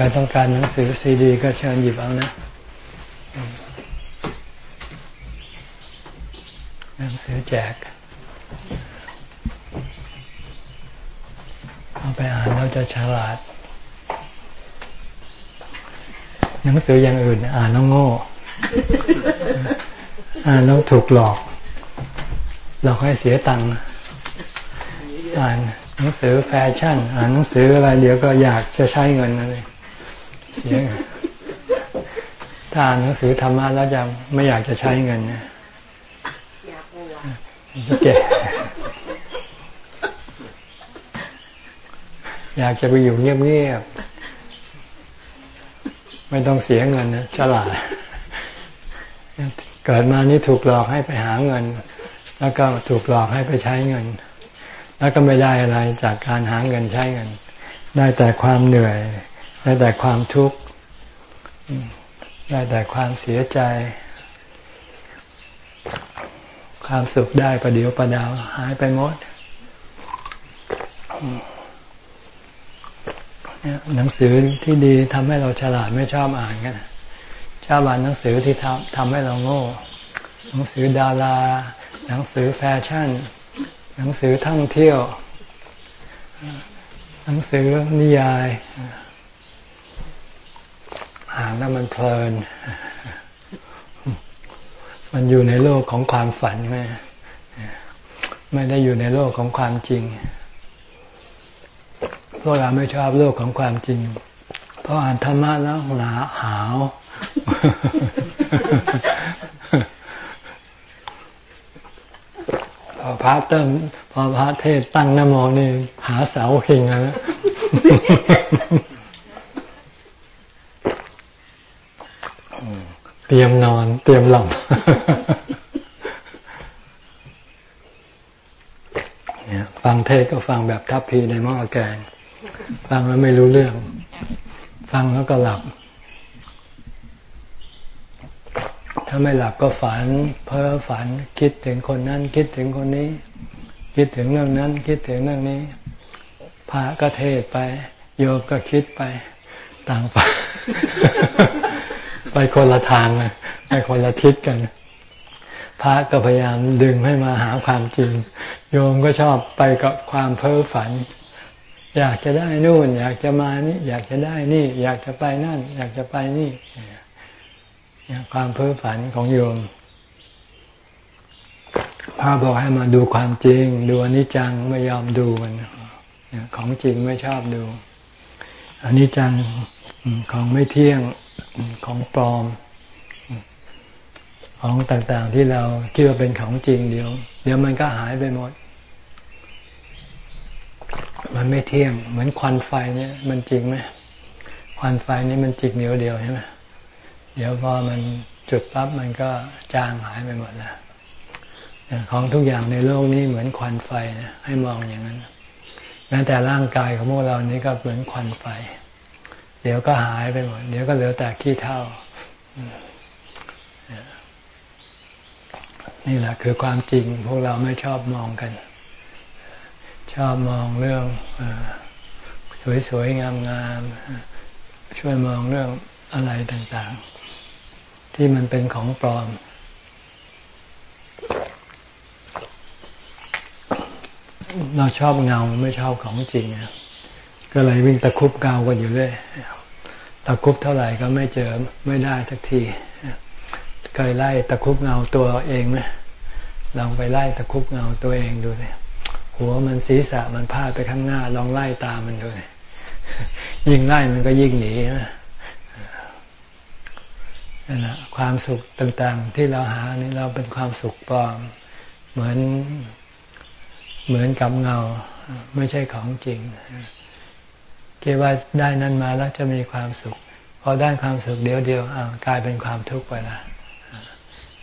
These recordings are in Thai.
ใครต้องการหนังสือซีดี ก็เชิญหยิบเอานะ หนังสือแจก เอาไปอ่านเราจะฉลาด หนังสืออย่างอื่น อ่านแล้วโง่ อ่านแล้วถูกหลอกเราให้เสียตังค์อ่านหนังสือแฟชั่น อ่านหนังสืออะไรเดี๋ยวก็อยากจะใช้เงินอะไร เสียถ้าอ่านหนังสือธรรมะแล้วจะไม่อยากจะใช้เงินนะแก่อยากจะไปอยู่เงียบๆ ไม่ต้องเสียเงินนะฉลาด เกิดมานี่ถูกหลอกให้ไปหาเงิน แล้วก็ถูกหลอกให้ไปใช้เงิน แล้วก็ไม่ได้อะไรจากการหาเงินใช้เงิน ได้แต่ความเหนื่อย ได้แต่ความทุกข์ ได้แต่ความเสียใจ ความสุขได้ประเดี๋ยวประดาวหายไปหมด หนังสือที่ดีทำให้เราฉลาดไม่ชอบอ่านกันชอบอ่านหนังสือที่ทำทำให้เราโง่ หนังสือดารา หนังสือแฟชั่น หนังสือท่องเที่ยว หนังสือนิยาย อ่านแล้วมันเพลิน มันอยู่ในโลกของความฝันไหมไม่ได้อยู่ในโลกของความจริง พวกเราไม่ชอบโลกของความจริง เพราะอ่านธรรมะแล้วหนาหาว พอพระเติมพอพระเทศตั้งนโมนี่หาเสาหิงแล้ว เตรียมนอน เตรียมหลับฟังเทศก็ฟังแบบทัพพีในหม้อแกง ฟังแล้วไม่รู้เรื่อง ฟังแล้วก็หลับ ถ้าไม่หลับก็ฝัน เพ้อฝันคิดถึงคนนั้น คิดถึงคนนี้ คิดถึงเรื่องนั้น คิดถึงเรื่องนี้พระก็เทศไป โยมก็คิดไปต่างไป ไปคนละทางไปคนละทิศกัน พระก็พยายามดึงให้มาหาความจริง โยมก็ชอบไปกับความเพ้อฝัน อยากจะได้นู่น อยากจะมานี่ อยากจะได้นี่ อยากจะไปนั่น อยากจะไปนี่ความเพ้อฝันของโยมพระบอกให้มาดูความจริง ดูอนิจจังไม่ยอมดูมันของจริงไม่ชอบดูอนิจจังของไม่เที่ยง ของปลอม ของต่างๆที่เราคิดว่าเป็นของจริงเดี๋ยว เดี๋ยวมันก็หายไปหมด มันไม่เที่ยง เหมือนควันไฟเนี่ย มันจริงไหมควันไฟนี่มันจิกเดียวเดียวใช่ไหมเดี๋ยวพอมันจุดปั๊บมันก็จางหายไปหมดแล้วของทุกอย่างในโลกนี้เหมือนควันไฟนะให้มองอย่างนั้นแม้แต่ร่างกายของพวกเรานี้ก็เหมือนควันไฟ เดี๋ยวก็หายไปหมด เดี๋ยวก็เหลือแต่ขี้เท่า นี่แหละคือความจริงพวกเราไม่ชอบมองกัน ชอบมองเรื่องสวยๆ งามๆ ช่วยมองเรื่องอะไรต่างๆ ที่มันเป็นของปลอม เราชอบเงาไม่ชอบของจริง ก็เลยวิ่งตะคุบเงากันอยู่เรื่อยตะคุบเท่าไหร่ก็ไม่เจอไม่ได้สักทีเคยไล่ตะคุบเงาตัวเองไหมลองไปไล่ตะคุบเงาตัวเองดูเลยหัวมันศีรษะมันพาดไปข้างหน้า ลองไล่ตามมันดูยิ่งไล่มันก็ยิ่งหนีนั่นแหละความสุขต่างๆ ที่เราหานี่เราเป็นความสุขปลอม เหมือนเหมือนกับเงา ไม่ใช่ของจริง คิดว่าได้นั้นมาแล้วจะมีความสุข พอได้ความสุขเดียวเดียวกลายเป็นความทุกข์ไปละ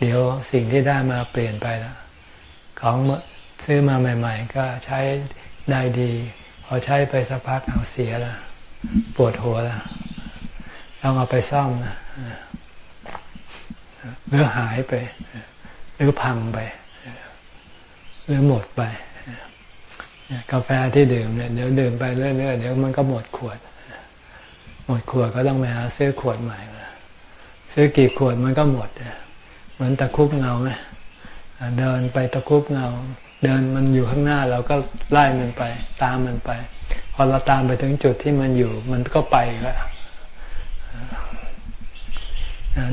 เดี๋ยวสิ่งที่ได้มาเปลี่ยนไปล้วของซื้อมาใหม่ ๆ ก็ใช้ได้ดี พอใช้ไปสักพักเอาเสียละปวดหัวละต้องเอาไปซ่อมนะหรือหายไป หรือพังไป หรือหมดไป กาแฟที่ดื่มเนี่ยเดี๋ยวดื่มไปเรื่อยๆเดี๋ยวมันก็หมดขวด หมดขวดก็ต้องไปหาซื้อขวดใหม่มาซื้อกี่ขวดมันก็หมดเหมือนตะคุบเงาไหมเดินไปตะคุบเงา เดินมันอยู่ข้างหน้าเราก็ไล่มันไป ตามมันไป พอเราตามไปถึงจุดที่มันอยู่ มันก็ไปแล้ว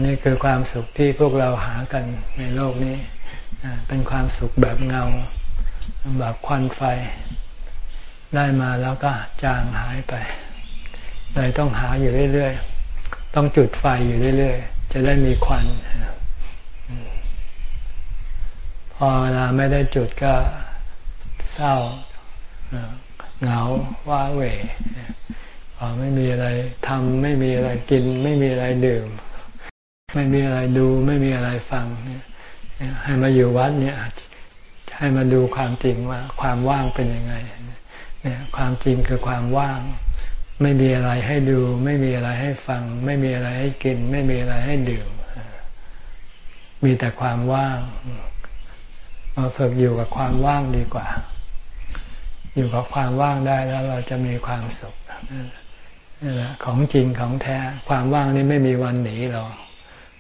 นี่คือความสุขที่พวกเราหากันในโลกนี้เป็นความสุขแบบเงา แบบควันไฟ ได้มาแล้วก็จางหายไปเลยต้องหาอยู่เรื่อยๆ ต้องจุดไฟอยู่เรื่อยๆ จะได้มีควัน พอเวลาไม่ได้จุดก็เศร้าเหงาว้าเหวพอไม่มีอะไรทำไม่มีอะไรกิน ไม่มีอะไรดื่ม ไม่มีอะไรดู ไม่มีอะไรฟังให้มาอยู่วัดเนี่ย ให้มาดูความจริงว่าความว่างเป็นยังไงเนี่ยความจริงคือความว่าง ไม่มีอะไรให้ดู ไม่มีอะไรให้ฟัง ไม่มีอะไรให้กิน ไม่มีอะไรให้ดื่ม มีแต่ความว่างมาฝึกอยู่กับความว่างดีกว่า อยู่กับความว่างได้แล้วเราจะมีความสุขนี่แหละของจริงของแท้ ความว่างนี่ไม่มีวันหนีเรา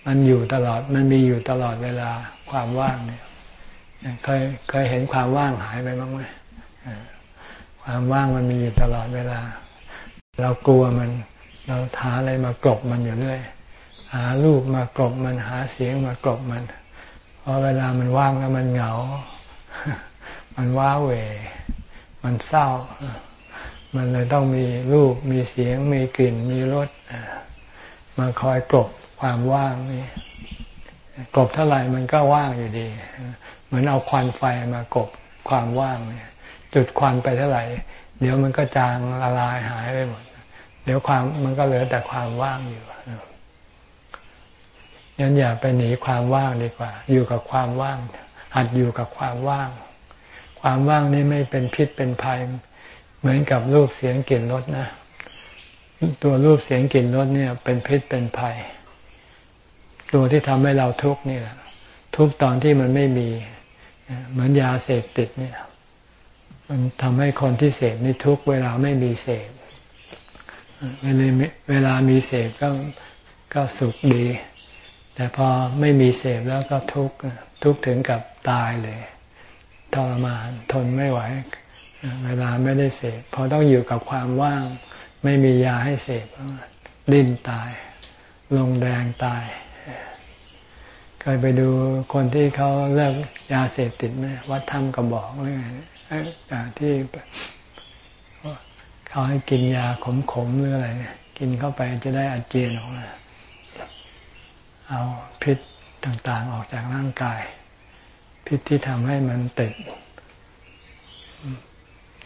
มันอยู่ตลอด มันมีอยู่ตลอดเวลาความว่างเนี่ย เคยเคยเห็นความว่างหายไปบ้างไหมความว่างมันมีอยู่ตลอดเวลา เรากลัวมัน เราหาอะไรมากรบมันอยู่เรื่อยหารูปมากรบมันหาเสียงมากรบมันพอเวลามันว่างแล้วมันเหงา มันว้าเหวมันเศร้า มันเลยต้องมีรูปมีเสียง มีกลิ่น มีรสมาคอยกลบความว่างนี่กลบเท่าไหร่มันก็ว่างอยู่ดี มือนเอาควันไฟมากบความว่างเนี่ย จุดควันไปเท่าไหร่ เดี๋ยวมันก็จางละลายหายไปหมด เดี๋ยวความมันก็เหลือแต่ความว่างอยู่ยันอย่าไปหนีความว่างดีกว่า อยู่กับความว่าง หัดอยู่กับความว่าง ความว่างนี่ไม่เป็นพิษเป็นภัย เหมือนกับรูปเสียงกลิ่นรสนะ ตัวรูปเสียงกลิ่นรสเนี่ย เป็นพิษเป็นภัย ตัวที่ทำให้เราทุกข์นี่แหละทุกตอนที่มันไม่มี เหมือนยาเสพติดเนี่ย มันทำให้คนที่เสพนี่ทุกเวลาไม่มีเสพเวลาเวลามีเสพก็ก็สุขดี แต่พอไม่มีเสพแล้วก็ทุกข์ทุกข์ถึงกับตายเลยทรมานทนไม่ไหว เวลาไม่ได้เสพพอต้องอยู่กับความว่าง ไม่มียาให้เสพดิ้นตาย ลงแดงตาย เคยไปดูคนที่เขาเลิกยาเสพติดไหมวัดธรรมก็บอกเรื่องที่เขาให้กินยาขมๆหรืออะไรกินเข้าไปจะได้อาเจียนออกมาเอาพิษต่างๆออกจากร่างกาย พิษที่ทำให้มันติด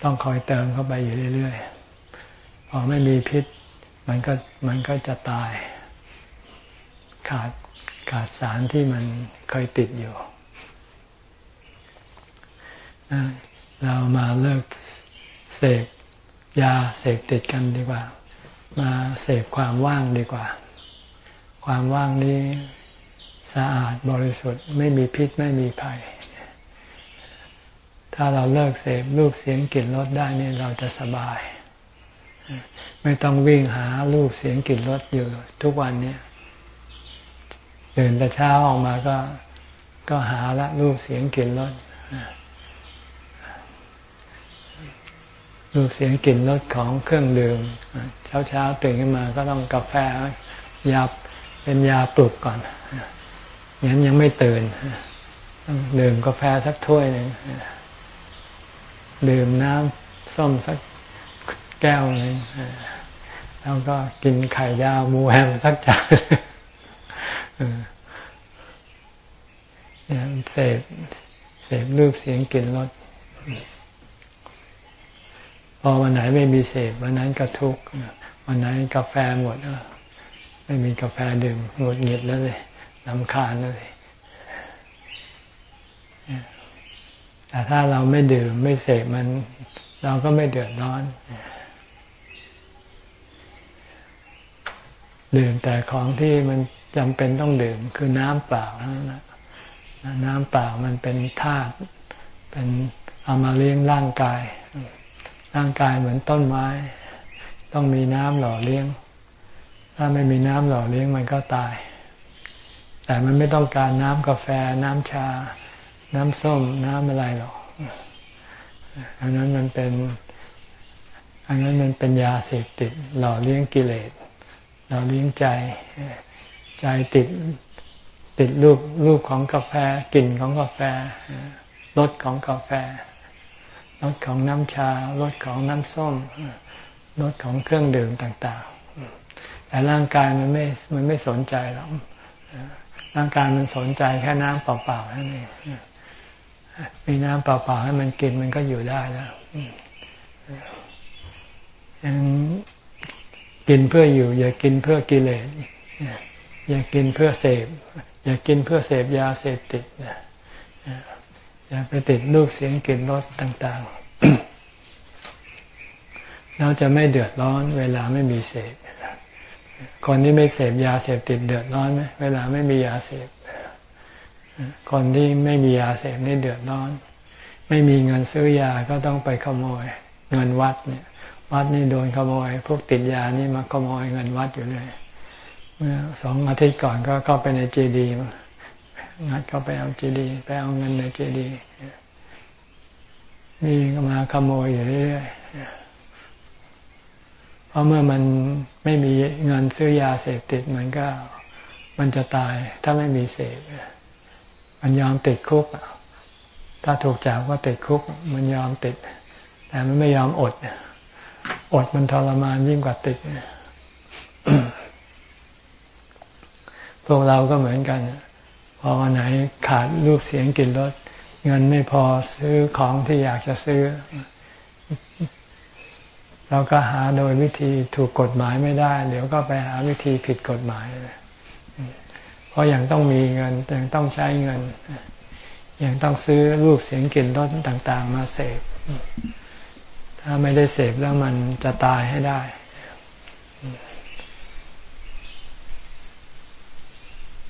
ต้องคอยเติมเข้าไปอยู่เรื่อยๆพอไม่มีพิษ มันก็มันก็จะตาย ขาด ขาดสารที่มันเคยติดอยู่ เรามาเลิกเสพยาเสพติดกันดีกว่า มาเสพความว่างดีกว่า ความว่างนี้สะอาดบริสุทธิ์ไม่มีพิษไม่มีภัย ถ้าเราเลิกเสพรูปเสียงกลิ่นรสได้นี่เราจะสบาย ไม่ต้องวิ่งหารูปเสียงกลิ่นรสอยู่ทุกวันนี้ ตื่นแต่เช้าออกมาก็ก็หาละรูปเสียงกลิ่นรสรูปเสียงกลิ่นรสของเครื่องดื่มเช้าเช้าตื่นขึ้นมาก็ต้องกาแฟยับเป็นยาปลุกก่อนงั้นยังไม่ตื่นดื่มกาแฟสักถ้วยหนึ่งดื่มน้ำส้มสักแก้วหนึ่งแล้วก็กินไข่ดาวมูแฮมสักจาน เนี่ยเสพเสพรูปเสียงกลิ่นรสพอวันไหนไม่มีเสพวันนั้นก็ทุกข์วันไหนกาแฟหมดไม่มีกาแฟดื่มหงุดหงิดแล้วเลยลำคาญแล้วเลยแต่ถ้าเราไม่ดื่มไม่เสพมัน เราก็ไม่เดือดร้อนดื่มแต่ของที่มัน จำเป็นต้องดื่มคือน้ำเปล่านะน้ำเปล่ามันเป็นธาตุเป็นเอามาเลี้ยงร่างกาย ร่างกายเหมือนต้นไม้ ต้องมีน้ำหล่อเลี้ยง ถ้าไม่มีน้ำหล่อเลี้ยงมันก็ตาย แต่มันไม่ต้องการน้ำกาแฟ น้ำชา น้ำส้ม น้ำอะไรหรอกอันนั้นมันเป็นอันนั้นมันเป็นยาเสพติดหล่อเลี้ยงกิเลสหล่อเลี้ยงใจ ใจติดติดรูปรูปของกาแฟกลิ่นของกาแฟรสของกาแฟรสของน้ำชารสของน้ำส้มรสของเครื่องดื่มต่าง ๆ แต่ร่างกายมันไม่มันไม่สนใจหรอกร่างกายมันสนใจแค่น้ำเปล่าๆนั่นเองมีน้ำเปล่าๆให้มันกินมันก็อยู่ได้แล้วยังกินเพื่ออยู่ อย่ากินเพื่อกิเลส อย่ากินเพื่อเสพ อย่ากินเพื่อเสพยาเสพติดอย่าไปติดรูปเสียงกลิ่นรสต่างๆ เราจะไม่เดือดร้อน เวลาไม่มีเสพคนที่ไม่เสพยาเสพติดเดือดร้อนไหมเวลาไม่มียาเสพคนที่ไม่มียาเสพนี่เดือดร้อน ไม่มีเงินซื้อยาก็ต้องไปขโมย เงินวัดเนี่ย วัดนี่โดนขโมย พวกติดยานี่มาขโมยเงินวัดอยู่เลย เมื่อสองอาทิตย์ก่อนก็เข้าไปในเจดีย์งัดเข้าไปเอาเจดีย์ไปเอาเงินในเจดีย์นี่มาขโมยอยู่เรื่อยๆเพราะเมื่อมันไม่มีเงินซื้อยาเสพติดมันก็มันจะตาย ถ้าไม่มีเสพมันยอมติดคุกถ้าถูกจับก็ติดคุก มันยอมติด แต่มันไม่ยอมอดอดมันทรมานยิ่งกว่าติด พวกเราก็เหมือนกัน พอวันไหนขาดรูปเสียงกลิ่นรสเงินไม่พอซื้อของที่อยากจะซื้อ เราก็หาโดยวิธีถูกกฎหมายไม่ได้ เดี๋ยวก็ไปหาวิธีผิดกฎหมายเลยราะยังต้องมีเงินยังต้องใช้เงินยังต้องซื้อรูปเสียงกลิ่นรสต่าง ๆ มาเสพถ้าไม่ได้เสพแล้วมันจะตายให้ได้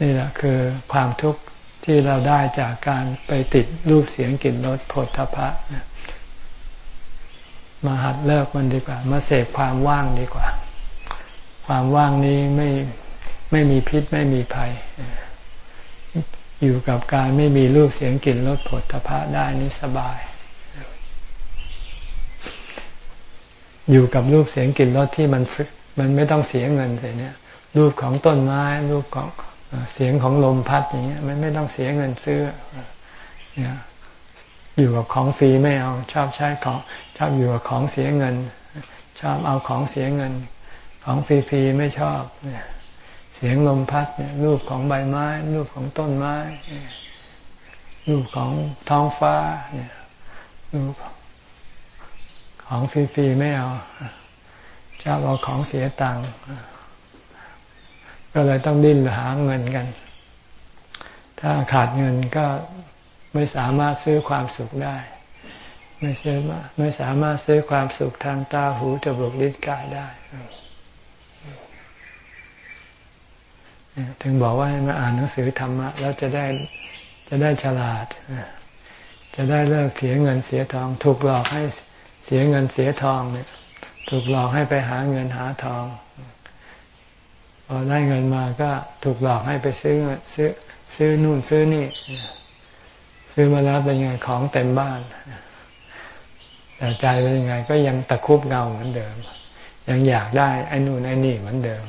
นี่แหละคือความทุกข์ที่เราได้จากการไปติดรูปเสียงกลิ่นรสผฏฐพะมาหัดเลิกมันดีกว่า มาเสพความว่างดีกว่า ความว่างนี้ไม่ไม่มีพิษไม่มีภัย อยู่กับการไม่มีรูปเสียงกลิ่นรสผลทพะได้นี่สบาย อยู่กับรูปเสียงกลิ่นรสที่มันมันไม่ต้องเสียเงินเสียเนี่ย รูปของต้นไม้ รูปของ เสียงของลมพัดอย่างเงี้ยมันไม่ต้องเสียเงินซื้อเนี่ยอยู่กับของฟรีไม่เอาชอบใช้ของชอบอยู่กับของเสียเงิน ชอบเอาของเสียเงิน ของฟรีๆไม่ชอบเนี่ยเสียงลมพัดเนี่ยรูปของใบไม้ รูปของต้นไม้ รูปของท้องฟ้าเนี่ยรูปของฟรีๆไม่เอาชอบเอาของเสียตังค์ ก็เลยต้องดิ้นหาเงินกัน ถ้าขาดเงินก็ไม่สามารถซื้อความสุขได้ ไม่ซื้อไม่สามารถซื้อความสุขทางตาหูจมูกลิ้นกายได้ถึงบอกว่าให้มาอ่านหนังสือธรรมะแล้วจะได้จะได้ฉลาด จะได้เลิกเสียเงินเสียทอง ถูกหลอกให้เสียเงินเสียทองเนี่ย ถูกหลอกให้ไปหาเงินหาทอง พอได้เงินมาก็ถูกหลอกให้ไปซื้อซื้อ ซื้อนู่นซื้อนี่ ซื้อมาแล้วเป็นไงของเต็มบ้านแต่ใจเป็นยังไง ก็ยังตะคุบเงาเหมือนเดิม ยังอยากได้ไอ้นู่นไอ้นี่เหมือนเดิม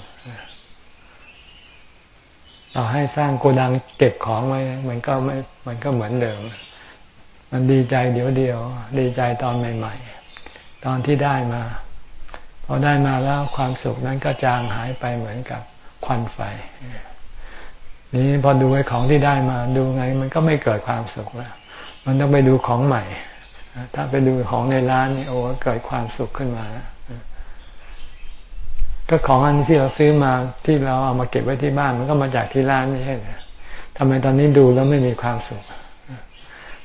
ต่อให้สร้างโกดังเก็บของไว้ มันก็ไม่ มันก็เหมือนเดิม มันดีใจเดี๋ยวเดียว ดีใจตอนใหม่ ๆ ตอนที่ได้มา พอได้มาแล้วความสุขนั้นก็จางหายไปเหมือนกับควันไฟ นี้พอดูไอ้ของที่ได้มาดูไง มันก็ไม่เกิดความสุขแล้ว มันต้องไปดูของใหม่ ถ้าไปดูของในร้านนี่โอ้เกิดความสุขขึ้นมา ก็ของอันที่เราซื้อมาที่เราเอามาเก็บไว้ที่บ้าน มันก็มาจากที่ร้านไม่ใช่เหรอทำไมตอนนี้ดูแล้วไม่มีความสุข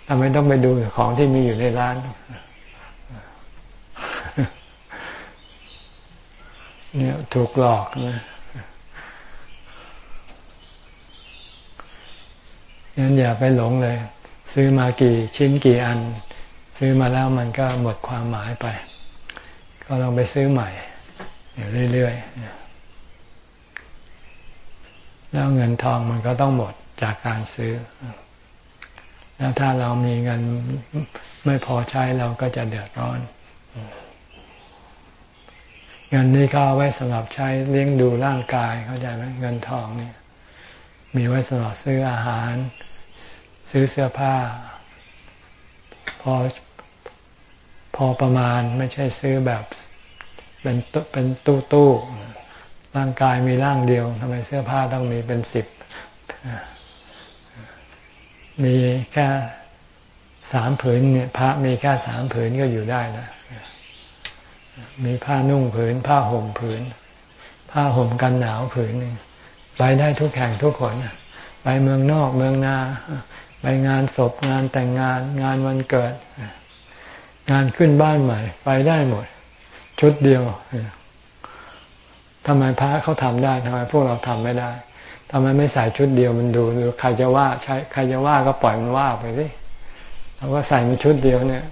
ทำไมต้องไปดูของที่มีอยู่ในร้าน เนี่ยถูกหลอกนะงั้นอย่าไปหลงเลย ซื้อมากี่ชิ้นกี่อัน ซื้อมาแล้วมันก็หมดความหมายไป ก็ลองไปซื้อใหม่อยู่เรื่อยๆแล้วเงินทองมันก็ต้องหมดจากการซื้อ แล้วถ้าเรามีเงินไม่พอใช้เราก็จะเดือดร้อน เงินนี้ก็เอาไว้สำหรับใช้เลี้ยงดูร่างกายเข้าใจไหมเงินทองเนี่ยมีไว้สำหรับซื้ออาหาร ซื้อเสื้อผ้า พอพอประมาณไม่ใช่ซื้อแบบเป็นเป็นตู้ตู้ร่างกายมีร่างเดียวทำไมเสื้อผ้าต้องมีเป็นสิบมีแค่สามผืนเนี่ยพระมีแค่สามผืนก็อยู่ได้นะ มีผ้านุ่งผืน ผ้าห่มผืน ผ้าห่มกันหนาวผืนหนึ่งไปได้ทุกแห่งทุกคนไปเมืองนอกเมืองนาไปงานศพงานแต่งงานงานวันเกิด งานขึ้นบ้านใหม่ ไปได้หมด ชุดเดียวทำไมพระเขาทำได้ทำไมพวกเราทำไม่ได้ทำไมไม่ใส่ชุดเดียวมันดูหรือใครจะว่าใช้ใครจะว่าก็ปล่อยมันว่าไปสิเราก็ใส่มาชุดเดียวเนี่ย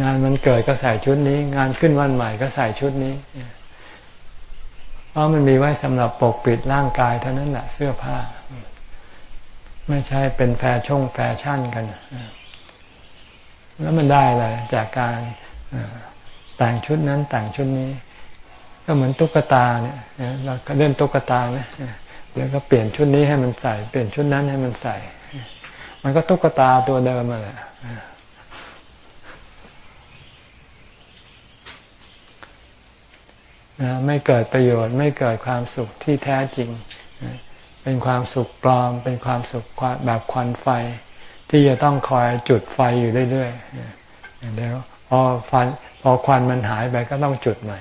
งานมันเกิดก็ใส่ชุดนี้ งานขึ้นวันใหม่ก็ใส่ชุดนี้เพราะมันมีไว้สำหรับปกปิดร่างกายเท่านั้นแหละเสื้อผ้า ไม่ใช่เป็นแฟชั่นแฟชั่นกันแล้วมันได้อะไรจากการแต่งชุดนั้นแต่งชุดนี้ ก็เหมือนตุ๊กตาเนี่ยเราก็เล่นตุ๊กตาไหมเดี๋ยวก็เปลี่ยนชุดนี้ให้มันใส่ เปลี่ยนชุดนั้นให้มันใส่ มันก็ตุ๊กตาตัวเดิมมาแหละ นะไม่เกิดประโยชน์ ไม่เกิดความสุขที่แท้จริง เป็นความสุขปลอม เป็นความสุขแบบควันไฟ ที่จะต้องคอยจุดไฟอยู่เรื่อยๆเดี๋ยวพอฟันพอควันมันหายไปก็ต้องจุดใหม่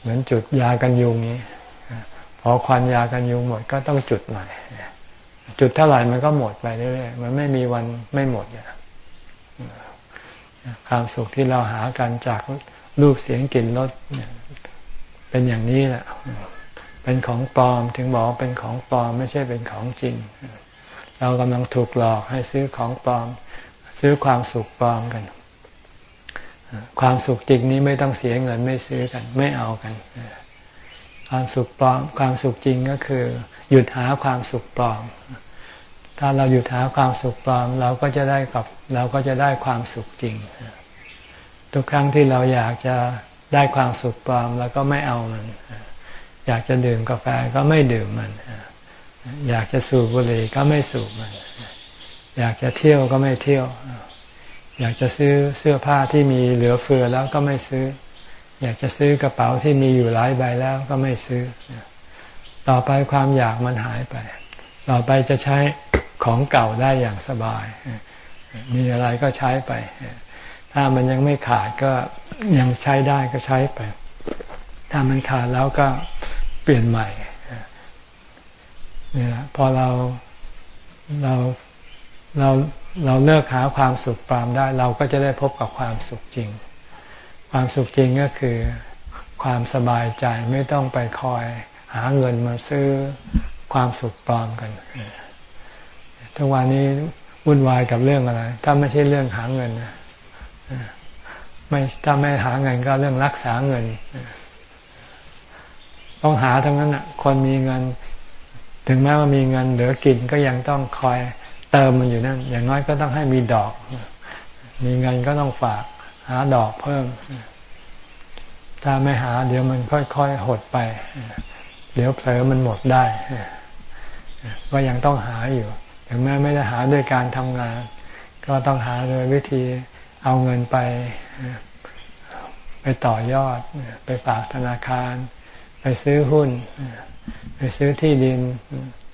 เหมือนจุดยากันยุงนี้พอควันยากันยุงหมดก็ต้องจุดใหม่จุดเท่าไหร่มันก็หมดไปเรื่อยๆมันไม่มีวันไม่หมดความสุขที่เราหากันจากรูปเสียงกลิ่นรส เป็นอย่างนี้แหละ เป็นของปลอมถึงบอกเป็นของปลอมไม่ใช่เป็นของจริง เรากำลังถูกหลอกให้ซื้อของปลอม ซื้อความสุขปลอมกัน ความสุขจริงนี้ไม่ต้องเสียเงินไม่ซื้อกัน ไม่เอากัน ความสุขปลอม ความสุขจริงก็คือ หยุดหาความสุขปลอม ถ้าเราหยุดหาความสุขปลอม เราก็จะได้กับ เราก็จะได้ความสุขจริงทุกครั้งที่เราอยากจะ ได้ความสุขปลอมเราก็ไม่เอามัน อยากจะดื่มกาแฟก็ไม่ดื่มมัน อยากจะสูบบุหรี่ก็ไม่สูบมัน อยากจะเที่ยวก็ไม่เที่ยว อยากจะซื้อเสื้อผ้าที่มีเหลือเฟือแล้วก็ไม่ซื้อ อยากจะซื้อกระเป๋าที่มีอยู่หลายใบแล้วก็ไม่ซื้อ ต่อไปความอยากมันหายไป ต่อไปจะใช้ของเก่าได้อย่างสบาย มีอะไรก็ใช้ไป ถ้ามันยังไม่ขาดก็ยังใช้ได้ก็ใช้ไป ถ้ามันขาดแล้วก็เปลี่ยนใหม่เนี่ยพอเราเราเราเราเลิกหาความสุขปรามได้ เราก็จะได้พบกับความสุขจริง ความสุขจริงก็คือความสบายใจไม่ต้องไปคอยหาเงินมาซื้อความสุขปลอมกัน ทุกวันนี้วุ่นวายกับเรื่องอะไร ถ้าไม่ใช่เรื่องหาเงินนะ ไม่ถ้าไม่หาเงินก็เรื่องรักษาเงิน ต้องหาทั้งนั้นอะ คนมีเงิน ถึงแม้ว่ามีเงินเหลือกินก็ยังต้องคอยเติมมันอยู่นั่น อย่างน้อยก็ต้องให้มีดอก มีเงินก็ต้องฝากหาดอกเพิ่ม ถ้าไม่หา เดี๋ยวมันค่อยๆหดไป เดี๋ยวเผลอมันหมดได้ก็ยังต้องหาอยู่ ถึงแม้ไม่ได้หาด้วยการทำงาน ก็ต้องหาโดยวิธี เอาเงินไป ไปต่อยอด ไปฝากธนาคาร ไปซื้อหุ้น ไปซื้อที่ดิน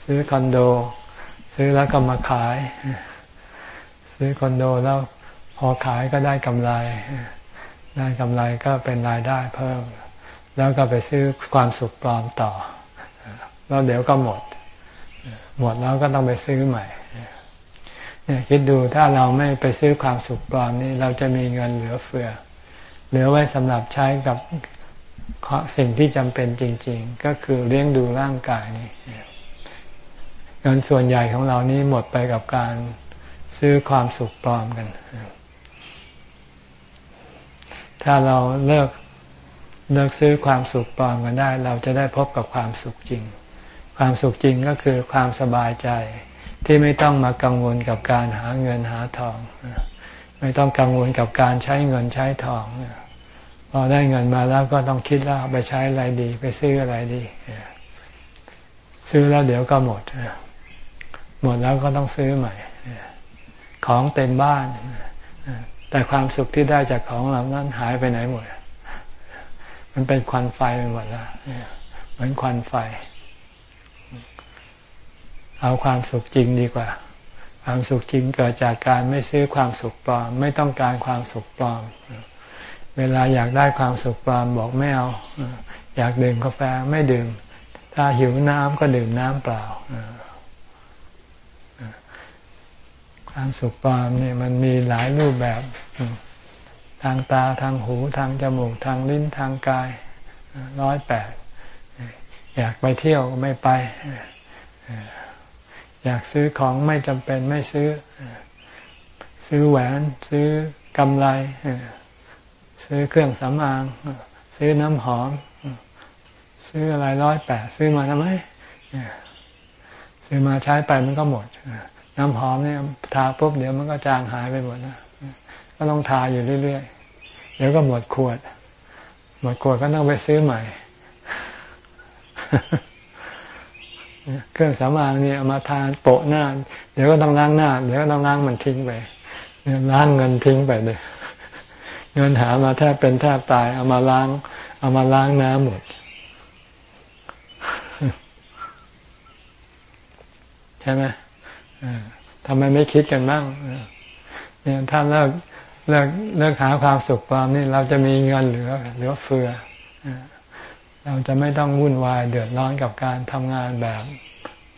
ซื้อคอนโด ซื้อแล้วก็มาขาย ซื้อคอนโดแล้วพอขายก็ได้กำไร ได้กำไรก็เป็นรายได้เพิ่ม แล้วก็ไปซื้อความสุขปลอมต่อ แล้วเดี๋ยวก็หมด หมดแล้วก็ต้องไปซื้อใหม่ เนี่ยคิดดูถ้าเราไม่ไปซื้อความสุขปลอมนี่เราจะมีเงินเหลือเฟือ เหลือไว้สำหรับใช้กับสิ่งที่จำเป็นจริง ๆ ก็คือเลี้ยงดูร่างกายนี่เงินส่วนใหญ่ของเรานี่หมดไปกับการซื้อความสุขปลอมกัน ถ้าเราเลิกเลิกซื้อความสุขปลอมกันได้ เราจะได้พบกับความสุขจริงคความสุขจริงก็คือความสบายใจ ที่ไม่ต้องมากังวลกับการหาเงินหาทอง ไม่ต้องกังวลกับการใช้เงินใช้ทองพอได้เงินมาแล้วก็ต้องคิดว่าไปใช้อะไรดี ไปซื้ออะไรดี ซื้อแล้วเดี๋ยวก็หมด หมดแล้วก็ต้องซื้อใหม่ ของเต็มบ้าน แต่ความสุขที่ได้จากของเหล่านั้นหายไปไหนหมด มันเป็นควันไฟไปหมดแล้วเหมือนควันไฟ เอาความสุขจริงดีกว่า ความสุขจริงเกิดจากการไม่ซื้อความสุขปลอม ไม่ต้องการความสุขปลอม เวลาอยากได้ความสุขปลอมบอกไม่เอา อยากดื่มกาแฟไม่ดื่ม ถ้าหิวน้ำก็ดื่มน้ำเปล่า ความสุขปลอมเนี่ยมันมีหลายรูปแบบ ทางตาทางหูทางจมูกทางลิ้นทางกายร้อยแปดอยากไปเที่ยวก็ไม่ไป อยากซื้อของไม่จำเป็นไม่ซื้อ ซื้อแหวน ซื้อกำไร ซื้อเครื่องสำอาง ซื้อน้ำหอม ซื้ออะไรร้อยแปดซื้อมาทำไมซื้อมาใช้ไปมันก็หมด น้ำหอมเนี่ยทาปุ๊บเดี๋ยวมันก็จางหายไปหมดนะก็ต้องทาอยู่เรื่อยๆ เดี๋ยวก็หมดขวด หมดขวดก็ต้องไปซื้อใหม่ เครื่องสำอางเนี่ยมาทานโปะหน้า เดี๋ยวก็ต้องล้างหน้า เดี๋ยวก็ต้องล้างมันทิ้งไปล้างเงินทิ้งไปเลยเงินหามาแทบเป็นแทบตาย เอามาล้าง เอามาล้างน้ำหมดใช่ไหมทำไมไม่คิดกันบ้างเนี่ยถ้าเลิกเลิกเลิกหาความสุขความนี่เราจะมีเงินเหลือเหลือเฟือ เราจะไม่ต้องวุ่นวายเดือดร้อนกับการทำงานแบบ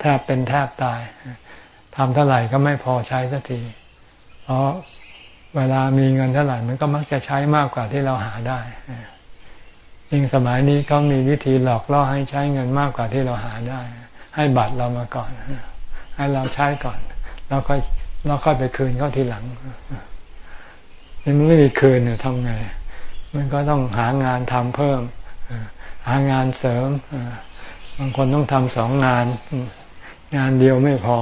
แทบเป็นแทบตายทำเท่าไหร่ก็ไม่พอใช้สักที เพราะเวลามีเงินเท่าไหร่มันก็มักจะใช้มากกว่าที่เราหาได้ยิ่งสมัยนี้ก็มีวิธีหลอกล่อให้ใช้เงินมากกว่าที่เราหาได้ ให้บัตรเรามาก่อน ให้เราใช้ก่อน แล้วค่อยเราค่อยไปคืนเขาทีหลังนี่มันไม่มีคืนเนี่ยทำไง มันก็ต้องหางานทำเพิ่ม หางานเสริมบางคนต้องทำสองงาน งานเดียวไม่พอ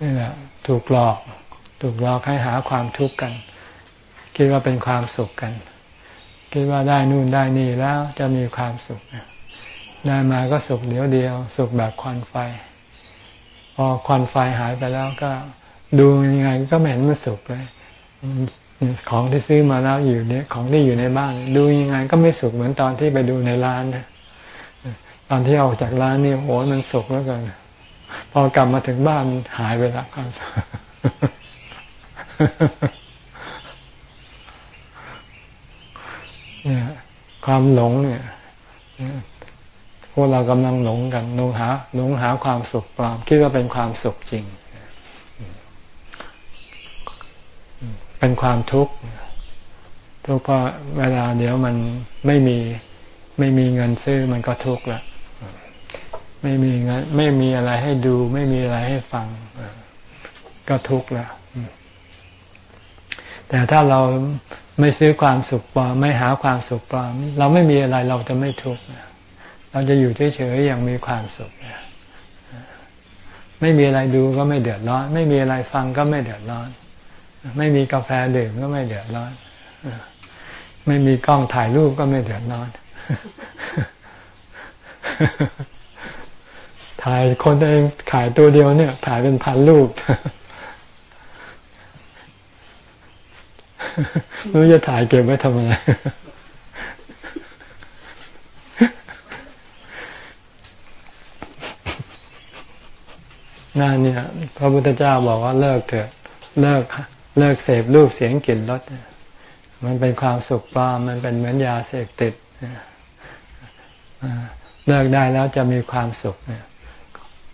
นี่แหละถูกหลอก ถูกหลอกให้หาความทุกข์กัน คิดว่าเป็นความสุขกัน คิดว่าได้นู่นได้นี่แล้วจะมีความสุขได้มาก็สุขเดียวเดียว สุขแบบควันไฟ พอควันไฟหายไปแล้วก็ดูยังไงก็ไม่เห็นมันสุขเลย ของที่ซื้อมาแล้วอยู่เนี่ยของที่อยู่ในบ้าน ดูยังไงก็ไม่สุขเหมือนตอนที่ไปดูในร้านนะตอนที่ออกจากร้านนี่โอ้มันสุขแล้วกันพอกลับมาถึงบ้านหายไปแล้วความเนี่ย ความหลงเนี่ยพวกเรากำลังหลงกันหลงหาหลงหาความสุขปลอมคิดว่าเป็นความสุขจริง เป็นความทุกข์ทุกข์เพราะเวลาเดี๋ยวมันไม่มีไม่มีเงินซื้อมันก็ทุกข์ละไม่มีเงินไม่มีอะไรให้ดู ไม่มีอะไรให้ฟังก็ทุกข์ละแต่ถ้าเราไม่ซื้อความสุขปลอมไม่หาความสุขปลอมเราไม่มีอะไรเราจะไม่ทุกข์เราจะอยู่เฉยๆอย่างมีความสุขไม่มีอะไรดูก็ไม่เดือดร้อน ไม่มีอะไรฟังก็ไม่เดือดร้อน ไม่มีกาแฟดื่มก็ไม่เดือดร้อนไม่มีกล้องถ่ายรูปก็ไม่เดือดร้อนถ่ายคนเองถ่ายตัวเดียวเนี่ย ถ่ายเป็นพันรูปไม่รู้จะถ่ายเก็บไว้ทำอะไรนั่นเนี่ย พระพุทธเจ้าบอกว่าเลิกเถอะ เลิก เลิกเสพรูปเสียงกลิ่นรสมันเป็นความสุขปลอมมันเป็นเหมือนยาเสพติดเลิกได้แล้วจะมีความสุข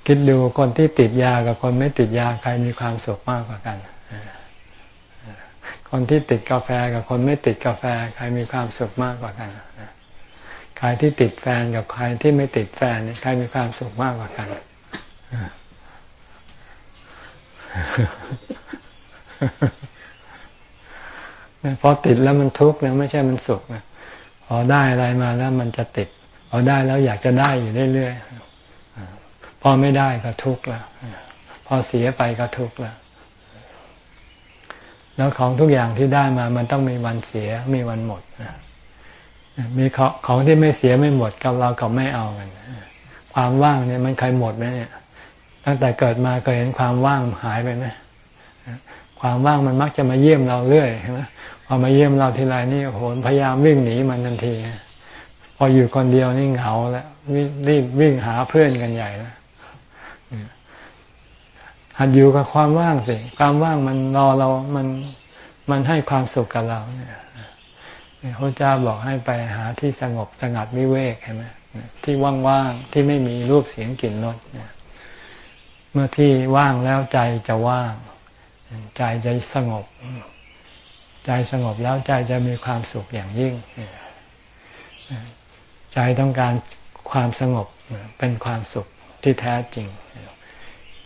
คิดดูคนที่ติดยากับคนไม่ติดยาใครมีความสุขมากกว่ากัน คนที่ติดกาแฟกับคนไม่ติดกาแฟ ใครมีความสุขมากกว่ากันใครที่ติดแฟนกับใครที่ไม่ติดแฟนใครมีความสุขมากกว่ากัน พอติดแล้วมันทุกข์นะไม่ใช่มันสุขนะพอได้อะไรมาแล้วมันจะติดพอได้แล้วอยากจะได้อยู่เรื่อยๆพอไม่ได้ก็ทุกข์ล้วพอเสียไปก็ทุกข์ล้วแล้วของทุกอย่างที่ได้มา มันต้องมีวันเสีย มีวันหมดมีของที่ไม่เสียไม่หมดกับเราก็ไม่เอากันความว่างเนี่ยมันเคยหมดไหมเนี่ย ตั้งแต่เกิดมาเคยเห็นความว่างหายไปไหม ความว่างมันมักจะมาเยี่ยมเราเรื่อยใช่ไหมพอมาเยี่ยมเราทีไรนี่โหนพยายามวิ่งหนีมันทันทีพออยู่คนเดียวนี่เหงาแล้วรีบวิ่งหาเพื่อนกันใหญ่แล้วหัดอยู่กับความว่างสิความว่างมันรอเรา มันมันให้ความสุขกับเราเนี่ยพระเจ้าบอกให้ไปหาที่สงบสงัดวิเวกเห็นไหมที่ว่างๆที่ไม่มีรูปเสียงกลิ่นรสเมื่อที่ว่างแล้วใจจะว่าง ใจจะสงบ ใจสงบแล้วใจจะมีความสุขอย่างยิ่ง ใจต้องการความสงบเป็นความสุขที่แท้จริง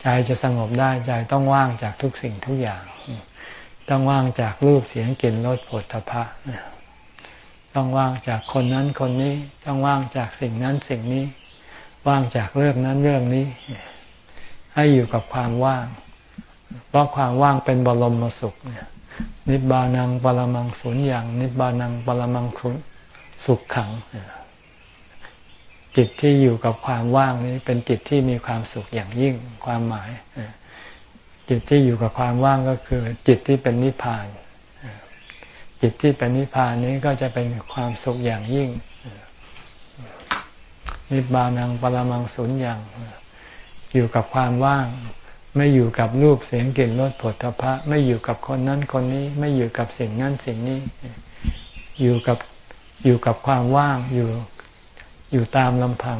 ใจจะสงบได้ใจต้องว่างจากทุกสิ่งทุกอย่าง ต้องว่างจากรูปเสียงกลิ่นรสผลทพะต้องว่างจากคนนั้นคนนี้ ต้องว่างจากสิ่งนั้นสิ่งนี้ ว่างจากเรื่องนั้นเรื่องนี้ ให้อยู่กับความว่าง เพราะความว่างเป็นบรมสุขเนี่ยนิบานังปรมังสุญญ์นิบานังปรมังสุขขัง จิตที่อยู่กับความว่างนี้เป็นจิตที่มีความสุขอย่างยิ่งความหมาย จิตที่อยู่กับความว่างก็คือ จิตที่เป็นนิพพาน จิตที่เป็นนิพพานนี้ก็จะเป็นความสุขอย่างยิ่ง นิบานังปรมังสุญญ์อยู่กับความว่าง ไม่อยู่กับรูปเสียงกลิ่นรสผลพระไม่อยู่กับคนนั้นคนนี้ ไม่อยู่กับสิ่งนั้นสิ่งนี้ อยู่กับอยู่กับความว่างอยู่อยู่ตามลำพัง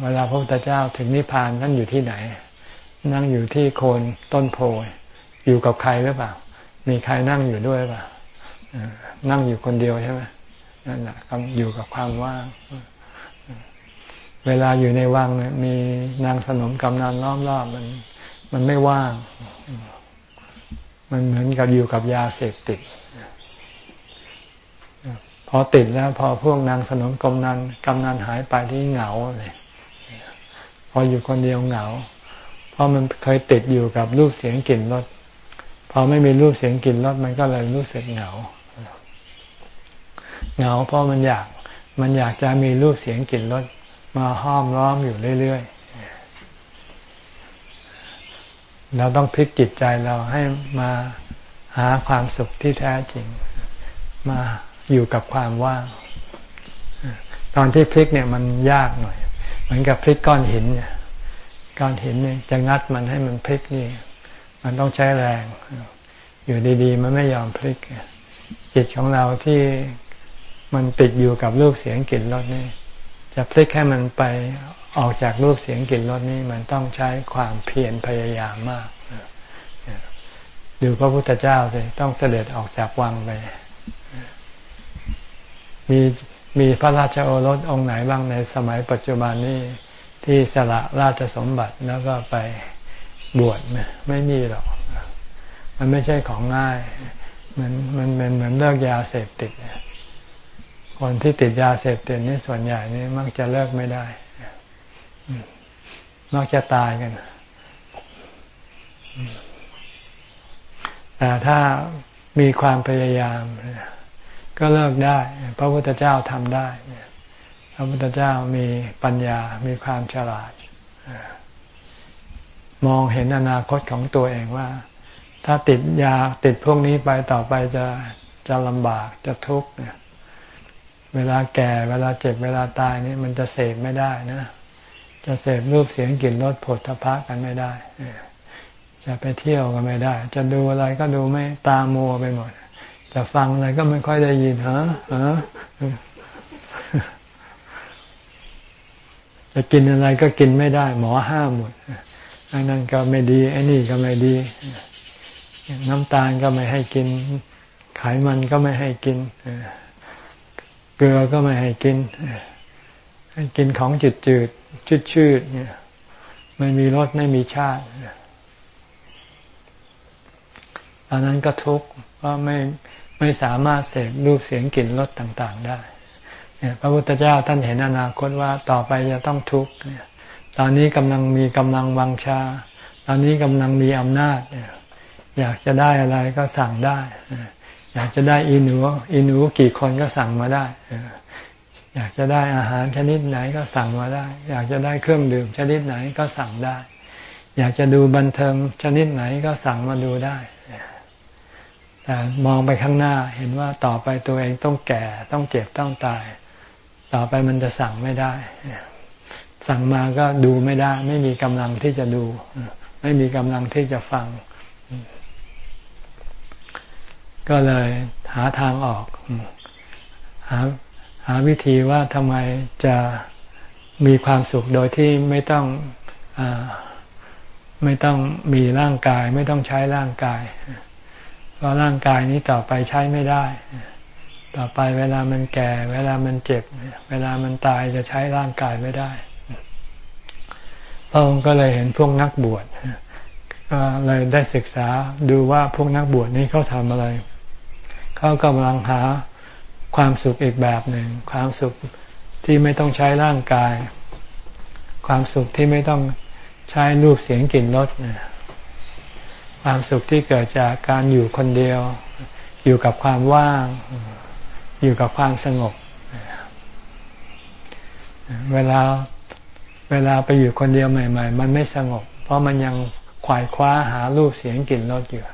เวลาพระพุทธเจ้าถึงนิพพานท่านอยู่ที่ไหน นั่งอยู่ที่โคนต้นโพอยู่กับใครหรือเปล่า มีใครนั่งอยู่ด้วยป่ะนั่งอยู่คนเดียวใช่ไหมนั่นแหละอยู่กับความว่าง เวลาอยู่ในวังเนี่ยมีนางสนมกำนันล้อมรอบมัน มันไม่ว่าง มันเหมือนกับอยู่กับยาเสพติด พอติดแล้ว พอพวกนางสนมกำนันกำนันหายไปที่เหงาเลยพออยู่คนเดียวเหงา เพราะมันเคยติดอยู่กับรูปเสียงกลิ่นรสพอไม่มีรูปเสียงกลิ่นรสมันก็เลยรู้สึกเหงา เหงาเพราะมันอยาก มันอยากจะมีรูปเสียงกลิ่นรส มาห้อมล้อมอยู่เรื่อยๆ เราต้องพลิกจิตใจเราให้มาหาความสุขที่แท้จริง มาอยู่กับความว่าง ตอนที่พลิกเนี่ยมันยากหน่อย เหมือนกับพลิกก้อนหินเนี่ยก้อนหินเนี่ยจะงัดมันให้มันพลิกนี่ มันต้องใช้แรง อยู่ดีๆ มันไม่ยอมพลิก จิตของเราที่มันติดอยู่กับรูปเสียงกลิ่นรสนี่ จะพลิกให้มันไปออกจากรูปเสียงกลิ่นรสนี่มันต้องใช้ความเพียรพยายามมากดูพระพุทธเจ้าสิต้องเสด็จออกจากวังไป มีมีพระราชโอรสองค์ไหนบ้างในสมัยปัจจุบันนี้ที่สละราชสมบัติแล้วก็ไปบวชไมไม่มีหรอก มันไม่ใช่ของง่าย มันมันเป็นเหมือนเลิกยาเสพติด คนที่ติดยาเสพติดนี่ส่วนใหญ่นี่มักจะเลิกไม่ได้มักจะตายกันแต่ถ้ามีความพยายาม ก็เลิกได้ พระพุทธเจ้าทำได้ พระพุทธเจ้ามีปัญญา มีความฉลาด มองเห็นอนาคตของตัวเองว่า ถ้าติดยาติดพวกนี้ไปต่อไปจะจะลำบากจะทุกข์เนี่ย เวลาแก่เวลาเจ็บเวลาตายนี่มันจะเสพไม่ได้นะ จะเสพรูปเสียงกลิ่นรสผลทพะกันไม่ได้จะไปเที่ยวกันไม่ได้ จะดูอะไรก็ดูไม่ตามัวไปหมด จะฟังอะไรก็ไม่ค่อยได้ยินฮะฮะจะกินอะไรก็กินไม่ได้ หมอห้ามหมดอันนั้นก็ไม่ดีไอ้นี่ก็ไม่ดี น้ำตาลก็ไม่ให้กิน ไขมันก็ไม่ให้กินเกลือก็ไม่ให้กิน ให้กินของจืดจืดชืดชืดเนี่ยไม่มีรสไม่มีชาติตอนนั้นก็ทุกข์เพราไม่ไม่สามารถเสพรูปเสียงกลิ่นรสต่าง ๆ ได้เนี่ยพระพุทธเจ้าท่านเห็นอนาคตว่าต่อไปจะต้องทุกข์เนี่ย ตอนนี้กำลังมีกำลังวังชา ตอนนี้กำลังมีอำนาจอยากจะได้อะไรก็สั่งได้ อยากจะได้อีหนูอีหนูกี่คนก็สั่งมาได้อยากจะได้อาหารชนิดไหนก็สั่งมาได้ อยากจะได้เครื่องดื่มชนิดไหนก็สั่งได้ อยากจะดูบันเทิงชนิดไหนก็สั่งมาดูได้แต่มองไปข้างหน้าเห็นว่าต่อไปตัวเองต้องแก่ต้องเจ็บต้องตาย ต่อไปมันจะสั่งไม่ได้ สั่งมาก็ดูไม่ได้ ไม่มีกำลังที่จะดู ไม่มีกำลังที่จะฟัง ก็เลยหาทางออก หาหาวิธีว่าทำไมจะมีความสุขโดยที่ไม่ต้องอไม่ต้องมีร่างกาย ไม่ต้องใช้ร่างกาย เพราะร่างกายนี้ต่อไปใช้ไม่ได้ ต่อไปเวลามันแก่ เวลามันเจ็บ เวลามันตายจะใช้ร่างกายไม่ได้พระองค์ก็เลยเห็นพวกนักบวช เลยได้ศึกษาดูว่าพวกนักบวชนี้เขาทำอะไร เขากำลังหาความสุขอีกแบบหนึ่ง ความสุขที่ไม่ต้องใช้ร่างกาย ความสุขที่ไม่ต้องใช้รูปเสียงกลิ่นรสความสุขที่เกิดจากการอยู่คนเดียว อยู่กับความว่าง อยู่กับความสงบ เวลาเวลาไปอยู่คนเดียวใหม่ ๆ มันไม่สงบ เพราะมันยัง ขวายคว้าหารูปเสียงกลิ่นรสอยู่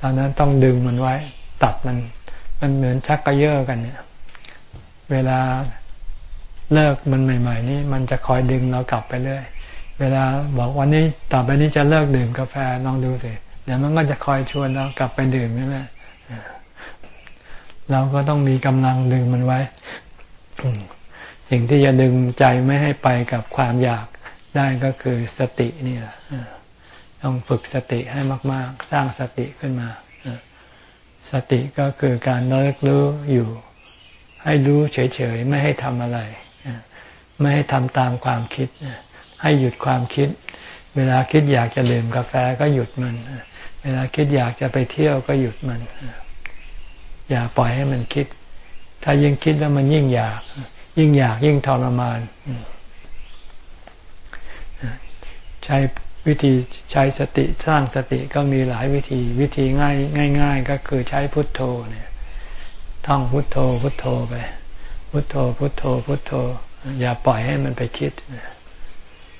ตอนนั้นต้องดึงมันไว้ ตัดมัน มันเหมือนชักกระเยาะกันเนี่ย เวลาเลิกมันใหม่ ๆ นี่มันจะคอยดึงเรากลับไปเรื่อยเวลาบอกวันนี้ต่อไปนี้จะเลิกดื่มกาแฟลองดูสิเดี๋ยวมันก็จะคอยชวนเรากลับไปดื่มใช่ไหมเราก็ต้องมีกำลังดึงมันไว้สิ่งที่จะดึงใจไม่ให้ไปกับความอยากได้ก็คือสตินี่แหละ ต้องฝึกสติให้มาก ๆ สร้างสติขึ้นมา สติก็คือการเลิกรู้อยู่ ให้รู้เฉย ๆ ไม่ให้ทำอะไร ไม่ให้ทำตามความคิด ให้หยุดความคิด เวลาคิดอยากจะดื่มกาแฟก็หยุดมัน เวลาคิดอยากจะไปเที่ยวก็หยุดมัน อย่าปล่อยให้มันคิด ถ้ายิ่งคิดแล้วมันยิ่งอยาก ยิ่งอยากยิ่งทรมานใช้ วิธีใช้สติสร้างสติก็มีหลายวิธีวิธีง่ายง่าย ๆ ก็คือใช้พุทโธเนี่ยท่องพุทโธพุทโธไป พุทโธพุทโธพุทโธ อย่าปล่อยให้มันไปคิด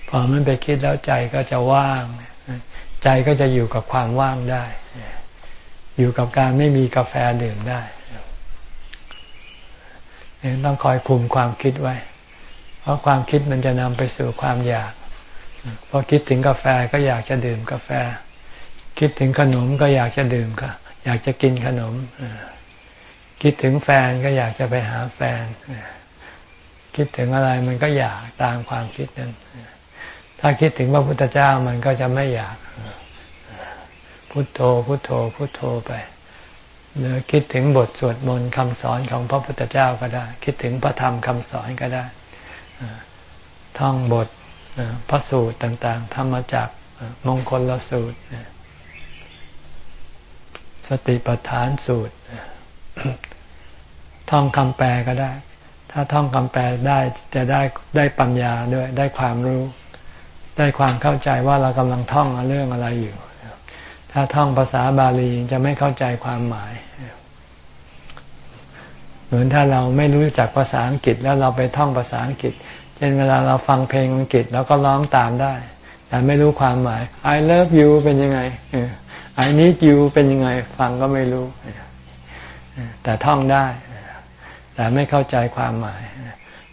พอมันไปคิดแล้วใจก็จะว่าง ใจก็จะอยู่กับความว่างได้ อยู่กับการไม่มีกาแฟดื่มได้ต้องคอยคุมความคิดไว้ เพราะความคิดมันจะนำไปสู่ความอยาก พอคิดถึงกาแฟก็อยากจะดื่มกาแฟ คิดถึงขนมก็อยากจะดื่มก็อยากจะกินขนม คิดถึงแฟนก็อยากจะไปหาแฟน คิดถึงอะไรมันก็อยากตามความคิดนั้น ถ้าคิดถึงพระพุทธเจ้ามันก็จะไม่อยาก พุทโธ พุทโธ พุทโธไปหรือคิดถึงบทสวดมนต์คำสอนของพระพุทธเจ้าก็ได้ คิดถึงพระธรรมคำสอนก็ได้ท่องบท พระสูตรต่างๆธรรมจักมงคลละสูตร สติปัฏฐานสูตร ท่องคำแปลก็ได้ ถ้าท่องคำแปลได้จะได้ได้ปัญญาด้วย ได้ความรู้ ได้ความเข้าใจว่าเรากำลังท่องเรื่องอะไรอยู่ ถ้าท่องภาษาบาลีจะไม่เข้าใจความหมาย เหมือนถ้าเราไม่รู้จักภาษาอังกฤษแล้วเราไปท่องภาษาอังกฤษ เช่นเวลาเราฟังเพลงอังกฤษเราก็ร้องตามได้ แต่ไม่รู้ความหมาย I love you เป็นยังไง I need you เป็นยังไง ฟังก็ไม่รู้ แต่ท่องได้ แต่ไม่เข้าใจความหมาย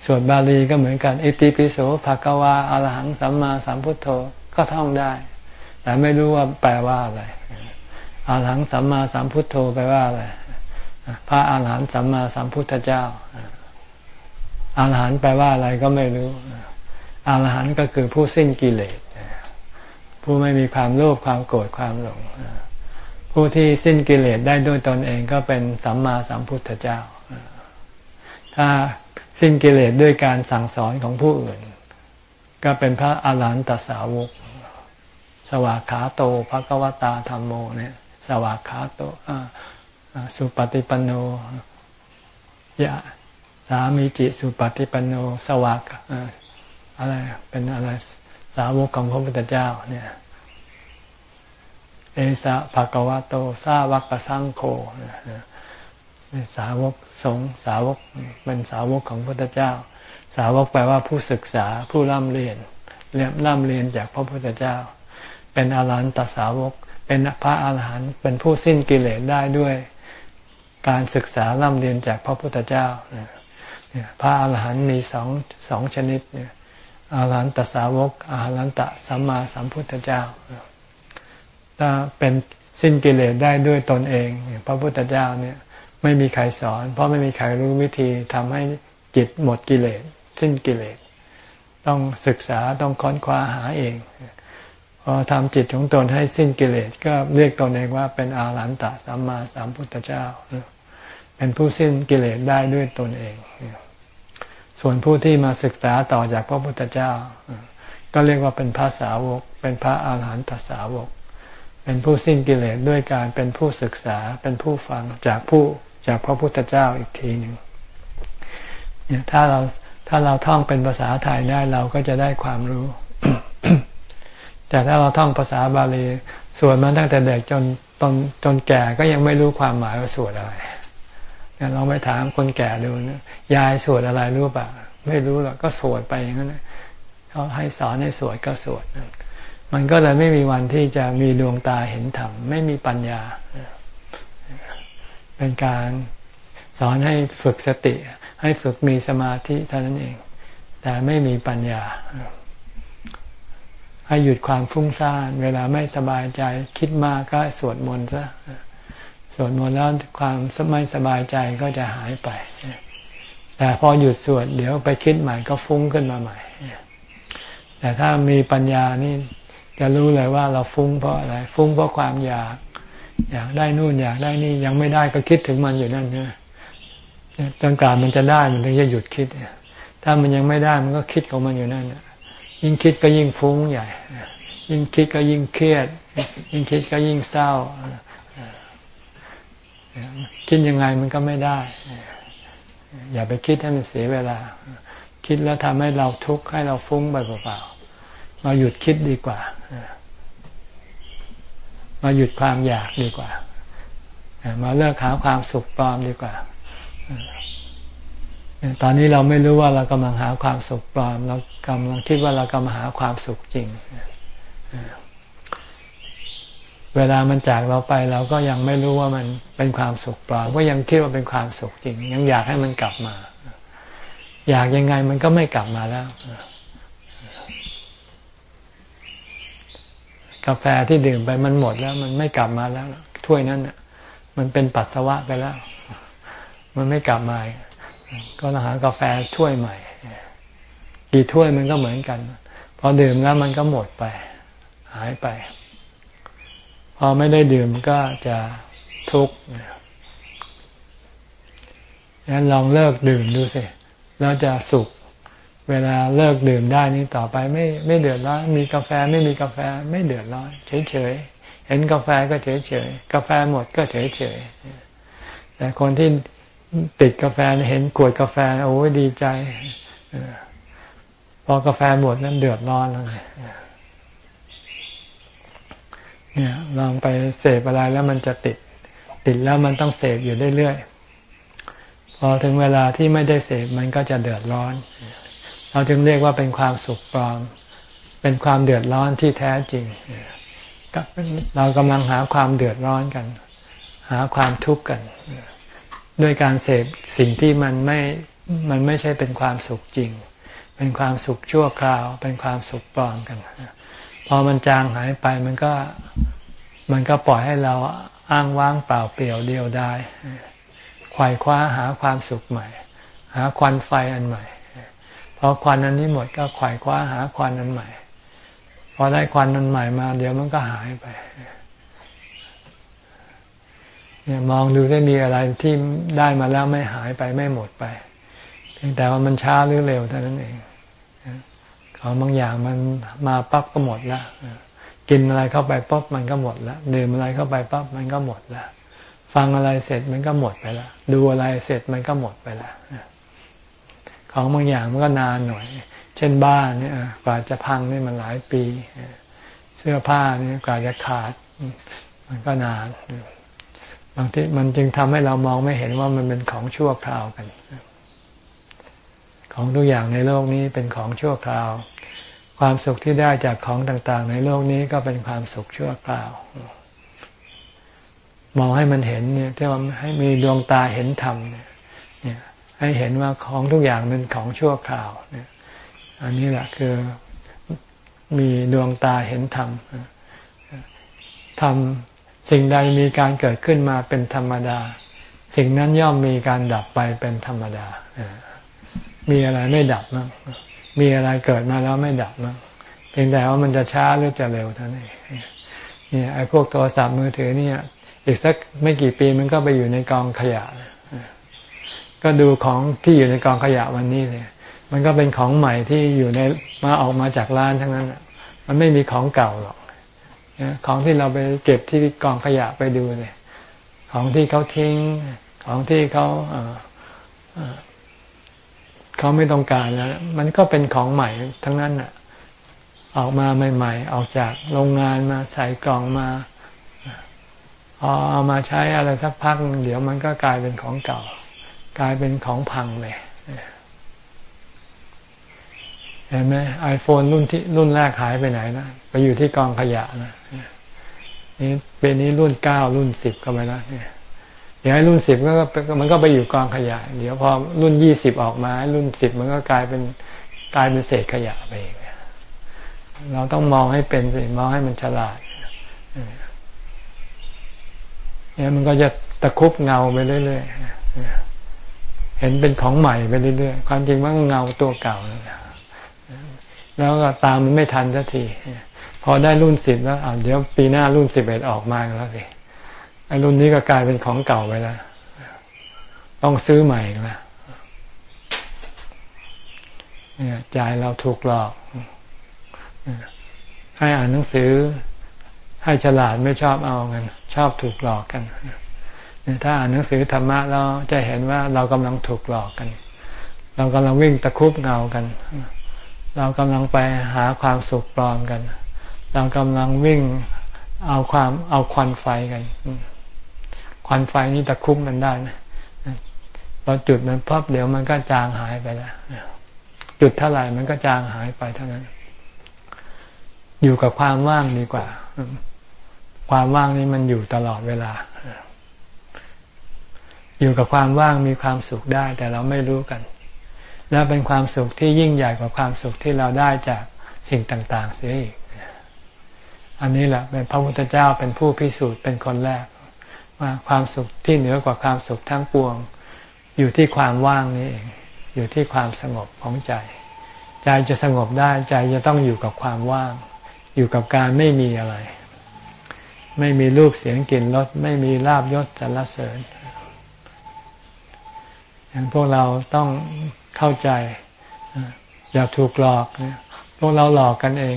ส่วนบาลีก็เหมือนกัน อิติปิโสภะกวาอรหังสัมมาสัมพุทโธก็ท่องได้ แต่ไม่รู้ว่าแปลว่าอะไรอรหังสัมมาสัมพุทโธแปลว่าอะไร พระอรหันต์สัมมาสัมพุทธเจ้า อาหารหันต์แปลว่าอะไรก็ไม่รู้อาหารหันต์ก็คือผู้สิ้นกิเลสผู้ไม่มีความโลภความโกรธความหลงผู้ที่สิ้นกิเลสได้ด้วยตนเองก็เป็นสัมมาสัมพุทธเจ้า ถ้าสิ้นกิเลสด้วยการสั่งสอนของผู้อื่น ก็เป็นพระอาหารหันตสาวก สวากขาโตภะกวตาธรรมโมเนี่ยสวากขาโตสุปฏิปันโนยะามีจิสุปฏิปันโนสวากอะไรเป็นอะไรสาวกของพระพุทธเจ้าเนี่ย เอสะภะกวะโตสาวกสังโฆสาวกสงสาวกเป็นสาวกของพระพุทธเจ้า สาวกแปลว่าผู้ศึกษาผู้ร่ำเรียนเรียนร่ำเรียนจากพระพุทธเจ้า เป็นอรหันตสาวก เป็นพระอรหันต์เป็นผู้สิ้นกิเลสได้ด้วย การศึกษาร่ำเรียนจากพระพุทธเจ้า พระอรหันต์มีสองสองชนิดเนี่ยอรหันตสาวกอรหันตสัมมาสัมพุทธเจ้าถ้าเป็นสิ้นกิเลสได้ด้วยตนเอง พระพุทธเจ้าเนี่ยไม่มีใครสอน เพราะไม่มีใครรู้วิธีทำให้จิตหมดกิเลส สิ้นกิเลส ต้องศึกษาต้องค้นคว้าหาเอง พอทำจิตของตนให้สิ้นกิเลส ก็เรียกตนเองว่าเป็นอาหลันตะสัมมาสัมพุทธเจ้า เป็นผู้สิ้นกิเลสได้ด้วยตนเอง ส่วนผู้ที่มาศึกษาต่อจากพระพุทธเจ้า ก็เรียกว่าเป็นพระสาวก เป็นพระอาหารหันตสาวก เป็นผู้สิ้นกิเลสด้วยการเป็นผู้ศึกษาเป็นผู้ฟังจากผู้จากพระพุทธเจ้าอีกทีหนึ่งเนี่ยถ้าเราถ้าเราท่องเป็นภาษาไทยได้เราก็จะได้ความรู้ แต่ถ้าเราท่องภาษาบาลีสวดมาตั้งแต่เด็กจนตอนจนแก่ก็ยังไม่รู้ความหมายว่าสวดอะไร ลองไปถามคนแก่ดูนะยายสวดอะไรรู้ป่ะไม่รู้หรอกก็สวดไปอย่างนั้นเขาให้สอนให้สวดก็สวดมันก็เลยไม่มีวันที่จะมีดวงตาเห็นธรรมไม่มีปัญญา เป็นการสอนให้ฝึกสติ ให้ฝึกมีสมาธิเท่านั้นเอง แต่ไม่มีปัญญา ให้หยุดความฟุ้งซ่าน เวลาไม่สบายใจคิดมากก็สวดมนต์ซะ สวดมนต์แล้วความไม่สบายใจก็จะหายไป แต่พอหยุดสวดเดี๋ยวไปคิดใหม่ก็ฟุ้งขึ้นมาใหม่ แต่ถ้ามีปัญญานี่จะรู้เลยว่าเราฟุ้งเพราะอะไร ฟุ้งเพราะความอยาก อยากได้นู่นอยากได้นี่ยังไม่ได้ก็คิดถึงมันอยู่นั่นนะจนกว่ามันจะได้มันถึงจะหยุดคิด ถ้ามันยังไม่ได้มันก็คิดของมันอยู่นั่นยิ่งคิดก็ยิ่งฟุ้งใหญ่ ยิ่งคิดก็ยิ่งเครียด ยิ่งคิดก็ยิ่งเศร้า คิดยังไงมันก็ไม่ได้ อย่าไปคิดให้มันเสียเวลา คิดแล้วทำให้เราทุกข์ให้เราฟุ้งไปเปล่าๆมาหยุดคิดดีกว่ามาหยุดความอยากดีกว่า มาเลิกหาความสุขปลอมดีกว่า ตอนนี้เราไม่รู้ว่าเรากำลังหาความสุขปลอม เรากำลังคิดว่าเรากำลังหาความสุขจริง เวลามันจากเราไปเราก็ยังไม่รู้ว่ามันเป็นความสุขปลอมก็ยังคิดว่าเป็นความสุขจริง ยังอยากให้มันกลับมา อยากยังไงมันก็ไม่กลับมาแล้ว กาแฟที่ดื่มไปมันหมดแล้ว มันไม่กลับมาแล้ว ถ้วยนั้นมันเป็นปัสสาวะไปแล้ว มันไม่กลับมา ก็หากาแฟถ้วยใหม่กี่ถ้วยมันก็เหมือนกัน พอดื่มแล้วมันก็หมดไป หายไป พอไม่ได้ดื่มก็จะทุกข์งั้นลองเลิกดื่มดูสิ แล้วจะสุข เวลาเลิกดื่มได้นี่ต่อไปไม่ไม่เดือดร้อน มีกาแฟไม่มีกาแฟไม่เดือดร้อน เฉยๆ เห็นกาแฟก็เฉยๆ กาแฟหมดก็เฉยๆ แต่คนที่ติดกาแฟเห็นขวดกาแฟโอ้ยดีใจ พอกาแฟหมดนั้นเดือดร้อนแล้วไง เนี่ยลองไปเสพอะไรแล้วมันจะติด ติดแล้วมันต้องเสพอยู่เรื่อยๆ พอถึงเวลาที่ไม่ได้เสพมันก็จะเดือดร้อน เราจึงเรียกว่าเป็นความสุขปลอม เป็นความเดือดร้อนที่แท้จริง เรากำลังหาความเดือดร้อนกัน หาความทุกข์กัน ด้วยการเสพสิ่งที่มันไม่ มันไม่ใช่เป็นความสุขจริง เป็นความสุขชั่วคราว เป็นความสุขปลอมกัน อมันจางหายไปมันก็มันก็ปล่อยให้เราอ้างว้างเปล่าเปลี่ยวเดียวได้ไขว่คว้าหาความสุขใหม่ หาควันไฟอันใหม่พอควันอันนี้หมดก็ไขว่คว้าหาควันอันใหม่ พอได้ควันอันใหม่มา เดี๋ยวมันก็หายไปเนี่ยมองดูได้มีอะไรที่ได้มาแล้วไม่หายไปไม่หมดไปเพียงแต่ว่ามันช้าหรือเร็วเท่านั้นเอง ของบางอย่างมันมาปั๊บก็หมดล้วกินอะไรเข้าไปปั๊บมันก็หมดล้วดื่มอะไรเข้าไปปั๊บมันก็หมดล้วฟังอะไรเสร็จมันก็หมดไปล้วดูอะไรเสร็จมันก็หมดไปล้วของบางอย่างมันก็นานหน่อย เช่นบ้านเนี่ยกว่าจะพังนี่มันหลายปี เสื้อผ้านี่กว่าจะขาด มันก็นานบางทีมันจึงทำให้เรามองไม่เห็นว่ามันเป็นของชั่วคราวกัน ของทุกอย่างในโลกนี้เป็นของชั่วคราว ความสุขที่ได้จากของต่างๆ ในโลกนี้ก็เป็นความสุขชั่วคราว มองให้มันเห็นเนี่ยที่ว่าให้มีดวงตาเห็นธรรมเนี่ยให้เห็นว่าของทุกอย่างเป็นของชั่วคราวเนี่ยอันนี้แหละคือมีดวงตาเห็นธรรมธรรมสิ่งใดมีการเกิดขึ้นมาเป็นธรรมดา สิ่งนั้นย่อมมีการดับไปเป็นธรรมดา มีอะไรไม่ดับมั้งมีอะไรเกิดมาแล้วไม่ดับมั้งเพียงแต่ว่ามันจะช้าหรือจะเร็วเท่านั้นเนี่ยไอ้พวกโทรศัพท์มือถือเนี่ยอีกสักไม่กี่ปีมันก็ไปอยู่ในกองขยะ ก็ดูของที่อยู่ในกองขยะวันนี้เลยมันก็เป็นของใหม่ที่อยู่ในมาออกมาจากร้านทั้งนั้นมันไม่มีของเก่าหรอกของที่เราไปเก็บที่กองขยะไปดูเลย ของที่เขาทิ้ง ของที่เขา เขาไม่ต้องการแล้ว มันก็เป็นของใหม่ทั้งนั้นอะ ออกมาใหม่ ๆ ออกจากโรงงานมาใส่กล่องมาพอเอามาใช้อะไรสักพักเดี๋ยวมันก็กลายเป็นของเก่า กลายเป็นของพังเลยเห็นไหมไอโฟนรุ่นที่รุ่นแรกหายไปไหนนะไปอยู่ที่กองขยะนะนี่เป็นนี้รุ่นเก้ารุ่นสิบก็ไปแล้วเนี่ย เดี๋ยวรุ่นสิบก็มันก็ไปอยู่กองขยะ เดี๋ยวพอรุ่นยี่สิบออกมา รุ่นสิบมันก็กลายเป็นกลายเป็นเศษขยะไปเองเราต้องมองให้เป็นสิมองให้มันฉลาดเนี่ยมันก็จะตะคุบเงาไปเรื่อยๆเห็นเป็นของใหม่ไปเรื่อยๆความจริงมันเงาตัวเก่าแล้วก็ตามมันไม่ทันสักทีพอได้รุ่นสิบแล้วเดี๋ยวปีหน้ารุ่นสิบเอ็ดออกมาแล้วสิ อ้รุ่นนี้ก็กลายเป็นของเก่าไปแล้ว ต้องซื้อใหม่ล้วเนี่ยใจเราถูกหลอก ให้อ่านหนังสือ ให้ฉลาดไม่ชอบเอากัน ชอบถูกหลอกกันถ้าอ่านหนังสือธรรมะเราจะเห็นว่าเรากำลังถูกหลอกกัน เรากำลังวิ่งตะคุบเงากัน เรากำลังไปหาความสุขปลอมกัน เรากำลังวิ่งเอาความเอาควันไฟกัน ควันไฟนี่ตะคุบมันได้ไหมเราจุดมันพับเดี๋ยวมันก็จางหายไปแล้วจุดเท่าไหร่มันก็จางหายไปเท่านั้น อยู่กับความว่างดีกว่า ความว่างนี้มันอยู่ตลอดเวลา อยู่กับความว่างมีความสุขได้ แต่เราไม่รู้กัน แล้วเป็นความสุขที่ยิ่งใหญ่กว่าความสุขที่เราได้จากสิ่งต่าง ๆ เสียอีก อันนี้แหละเป็นพระพุทธเจ้าเป็นผู้พิสูจน์เป็นคนแรก ว่าความสุขที่เหนือกว่าความสุขทั้งปวง อยู่ที่ความว่างนี้เองอยู่ที่ความสงบของใจ ใจจะสงบได้ใจจะต้องอยู่กับความว่าง อยู่กับการไม่มีอะไร ไม่มีรูปเสียงกลิ่นรสไม่มีลาบยศสรรเสริญอย่างพวกเราต้องเข้าใจ อย่าถูกหลอกพวกเราหลอกกันเอง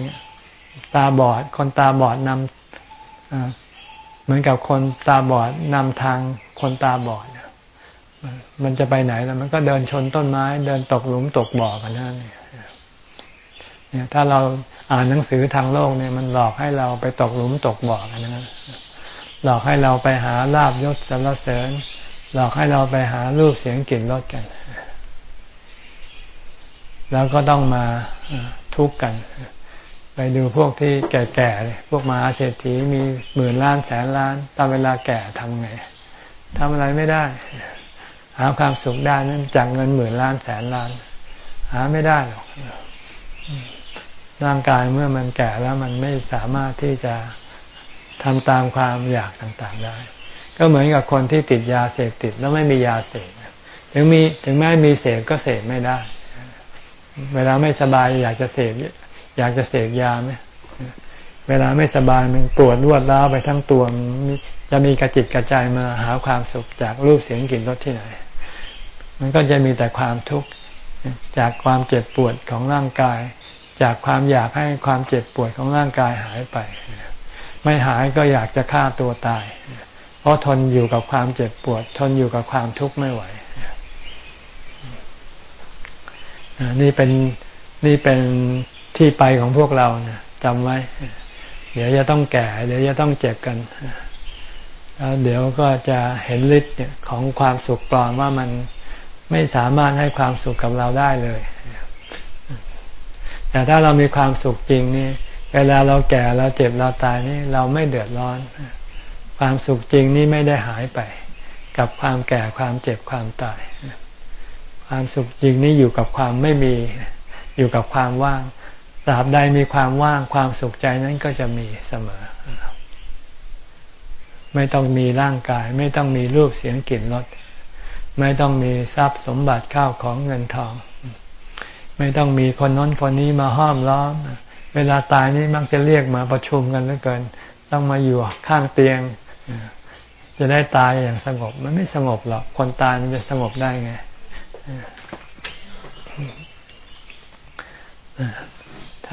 ตาบอดคนตาบอดนำ เหมือนกับคนตาบอดนำทางคนตาบอดมันจะไปไหนแล้วมันก็เดินชนต้นไม้ เดินตกหลุมตกบ่อกันนั่นเนี่ยถ้าเราอ่านหนังสือทางโลกเนี่ยมันหลอกให้เราไปตกหลุมตกบ่อกันนะหลอกให้เราไปหาลาบยศสรรเสริญ หลอกให้เราไปหารูปเสียงกลิ่นรสกัน แล้วก็ต้องมาทุกข์กัน ไปดูพวกที่แก่ๆเลยพวกมหาเศรษฐีมีหมื่นล้านแสนล้าน ตามเวลาแก่ทำไงทำอะไรไม่ได้ หาความสุขได้นั่นจากเงินหมื่นล้านแสนล้าน หาไม่ได้หรอกร่างกายเมื่อมันแก่แล้วมันไม่สามารถที่จะทำตามความอยากต่างๆได้ ก็เหมือนกับคนที่ติดยาเสพติดแล้วไม่มียาเสพถึงมีถึงแม้มีเสพก็เสพไม่ได้ เวลาไม่สบายอยากจะเสพ อยากจะเสพยาไหมเวลาไม่สบายมันปวดรวดร้าวไปทั้งตัวจะมีกระจิตกระจายมาหาความสุขจากรูปเสียงกลิ่นรสที่ไหน มันก็จะมีแต่ความทุกข์จากความเจ็บปวดของร่างกาย จากความอยากให้ความเจ็บปวดของร่างกายหายไป ไม่หายก็อยากจะฆ่าตัวตาย เพราะทนอยู่กับความเจ็บปวด ทนอยู่กับความทุกข์ไม่ไหวนี่เป็นนี่เป็น ที่ไปของพวกเรานะจำไว้ เดี๋ยวจะต้องแก่ เดี๋ยวจะต้องเจ็บกันแล้วเดี๋ยวก็จะเห็นฤทธิ์ของความสุขปลอมว่ามันไม่สามารถให้ความสุขกับเราได้เลย แต่ถ้าเรามีความสุขจริงนี่ เวลาเราแก่เราเจ็บเราตายนี่เราไม่เดือดร้อน ความสุขจริงนี่ไม่ได้หายไป กับความแก่ความเจ็บความตาย ความสุขจริงนี่อยู่กับความไม่มี อยู่กับความว่าง ตราบใดมีความว่างความสุขใจนั้นก็จะมีเสมอ ไม่ต้องมีร่างกาย ไม่ต้องมีรูปเสียงกลิ่นรสไม่ต้องมีทรัพย์สมบัติข้าวของเงินทอง ไม่ต้องมีคนน้นคนนี้มาห้อมล้อม เวลาตายนี่มักจะเรียกมาประชุมกันเหลือเกิน ต้องมาอยู่ข้างเตียง จะได้ตายอย่างสงบ มันไม่สงบหรอก คนตายมันจะสงบได้ไง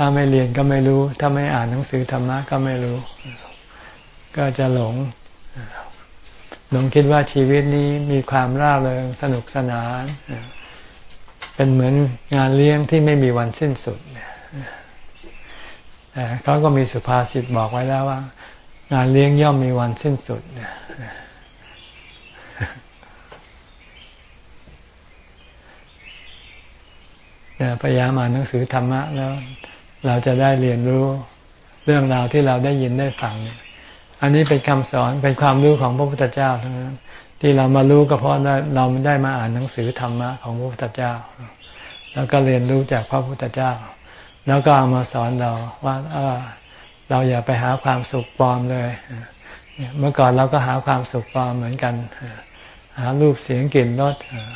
ถ้าไม่เรียนก็ไม่รู้ ถ้าไม่อ่านหนังสือธรรมะก็ไม่รู้ ก็จะหลง หลงคิดว่าชีวิตนี้มีความร่าเริงสนุกสนาน เป็นเหมือนงานเลี้ยงที่ไม่มีวันสิ้นสุดแต่เขาก็มีสุภาษิตบอกไว้แล้วว่า งานเลี้ยงย่อมมีวันสิ้นสุดพยายามอ่านหนังสือธรรมะแล้ว เราจะได้เรียนรู้เรื่องราวที่เราได้ยินได้ฟังเนี่ยอันนี้เป็นคำสอนเป็นความรู้ของพระพุทธเจ้าทั้งนั้น ที่เรามารู้ก็เพราะเราได้มาอ่านหนังสือธรรมะของพระพุทธเจ้า แล้วก็เรียนรู้จากพระพุทธเจ้า แล้วก็เอามาสอนเราว่าเออเราอย่าไปหาความสุขปลอมเลยเมื่อก่อนเราก็หาความสุขปลอมเหมือนกัน หารูปเสียงกลิ่นรส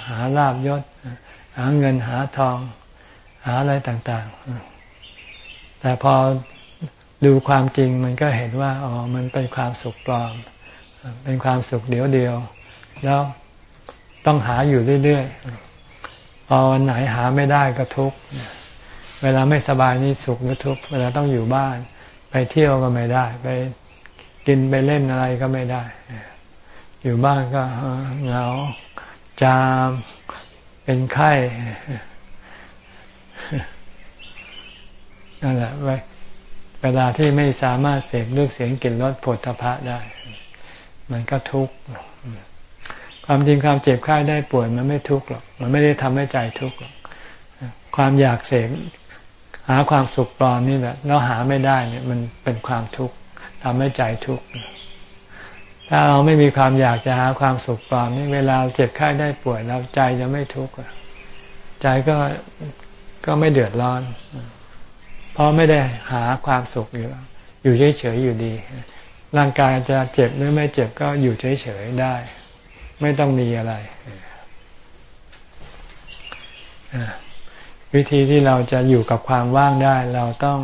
หาลาบยศ หาเงินหาทอง หาอะไรต่าง ๆ แต่พอดูความจริงมันก็เห็นว่าอ๋อมันเป็นความสุขปลอม เป็นความสุขเดียวเดียว แล้วต้องหาอยู่เรื่อยๆพอวันไหนหาไม่ได้ก็ทุกข์เวลาไม่สบายนี่สุขหรือทุกข์เวลาต้องอยู่บ้าน ไปเที่ยวก็ไม่ได้ ไปกินไปเล่นอะไรก็ไม่ได้ อยู่บ้านก็เหงาจามเป็นไข้ นั่นแหละเวลาที่ไม่สามารถเสพรูปเสียงกลิ่นรสผลทพะได้ มันก็ทุกข์ความจริงความเจ็บไข้ได้ป่วยมันไม่ทุกข์หรอกมันไม่ได้ทำให้ใจทุกข์หรอกความอยากเสพหาความสุขปลอมนี่แหละแล้วหาไม่ได้เนี่ย มันเป็นความทุกข์ทำให้ใจทุกข์ถ้าเราไม่มีความอยากจะหาความสุขปลอมนี่เวลาเจ็บไข้ได้ป่วยเราใจจะไม่ทุกข์ใจก็ก็ไม่เดือดร้อน เพราะไม่ได้หาความสุขอยู่อยู่เฉยๆอยู่ดี ร่างกายจะเจ็บหรือไม่เจ็บก็อยู่เฉยๆได้ ไม่ต้องมีอะไร วิธีที่เราจะอยู่กับความว่างได้ เราต้อง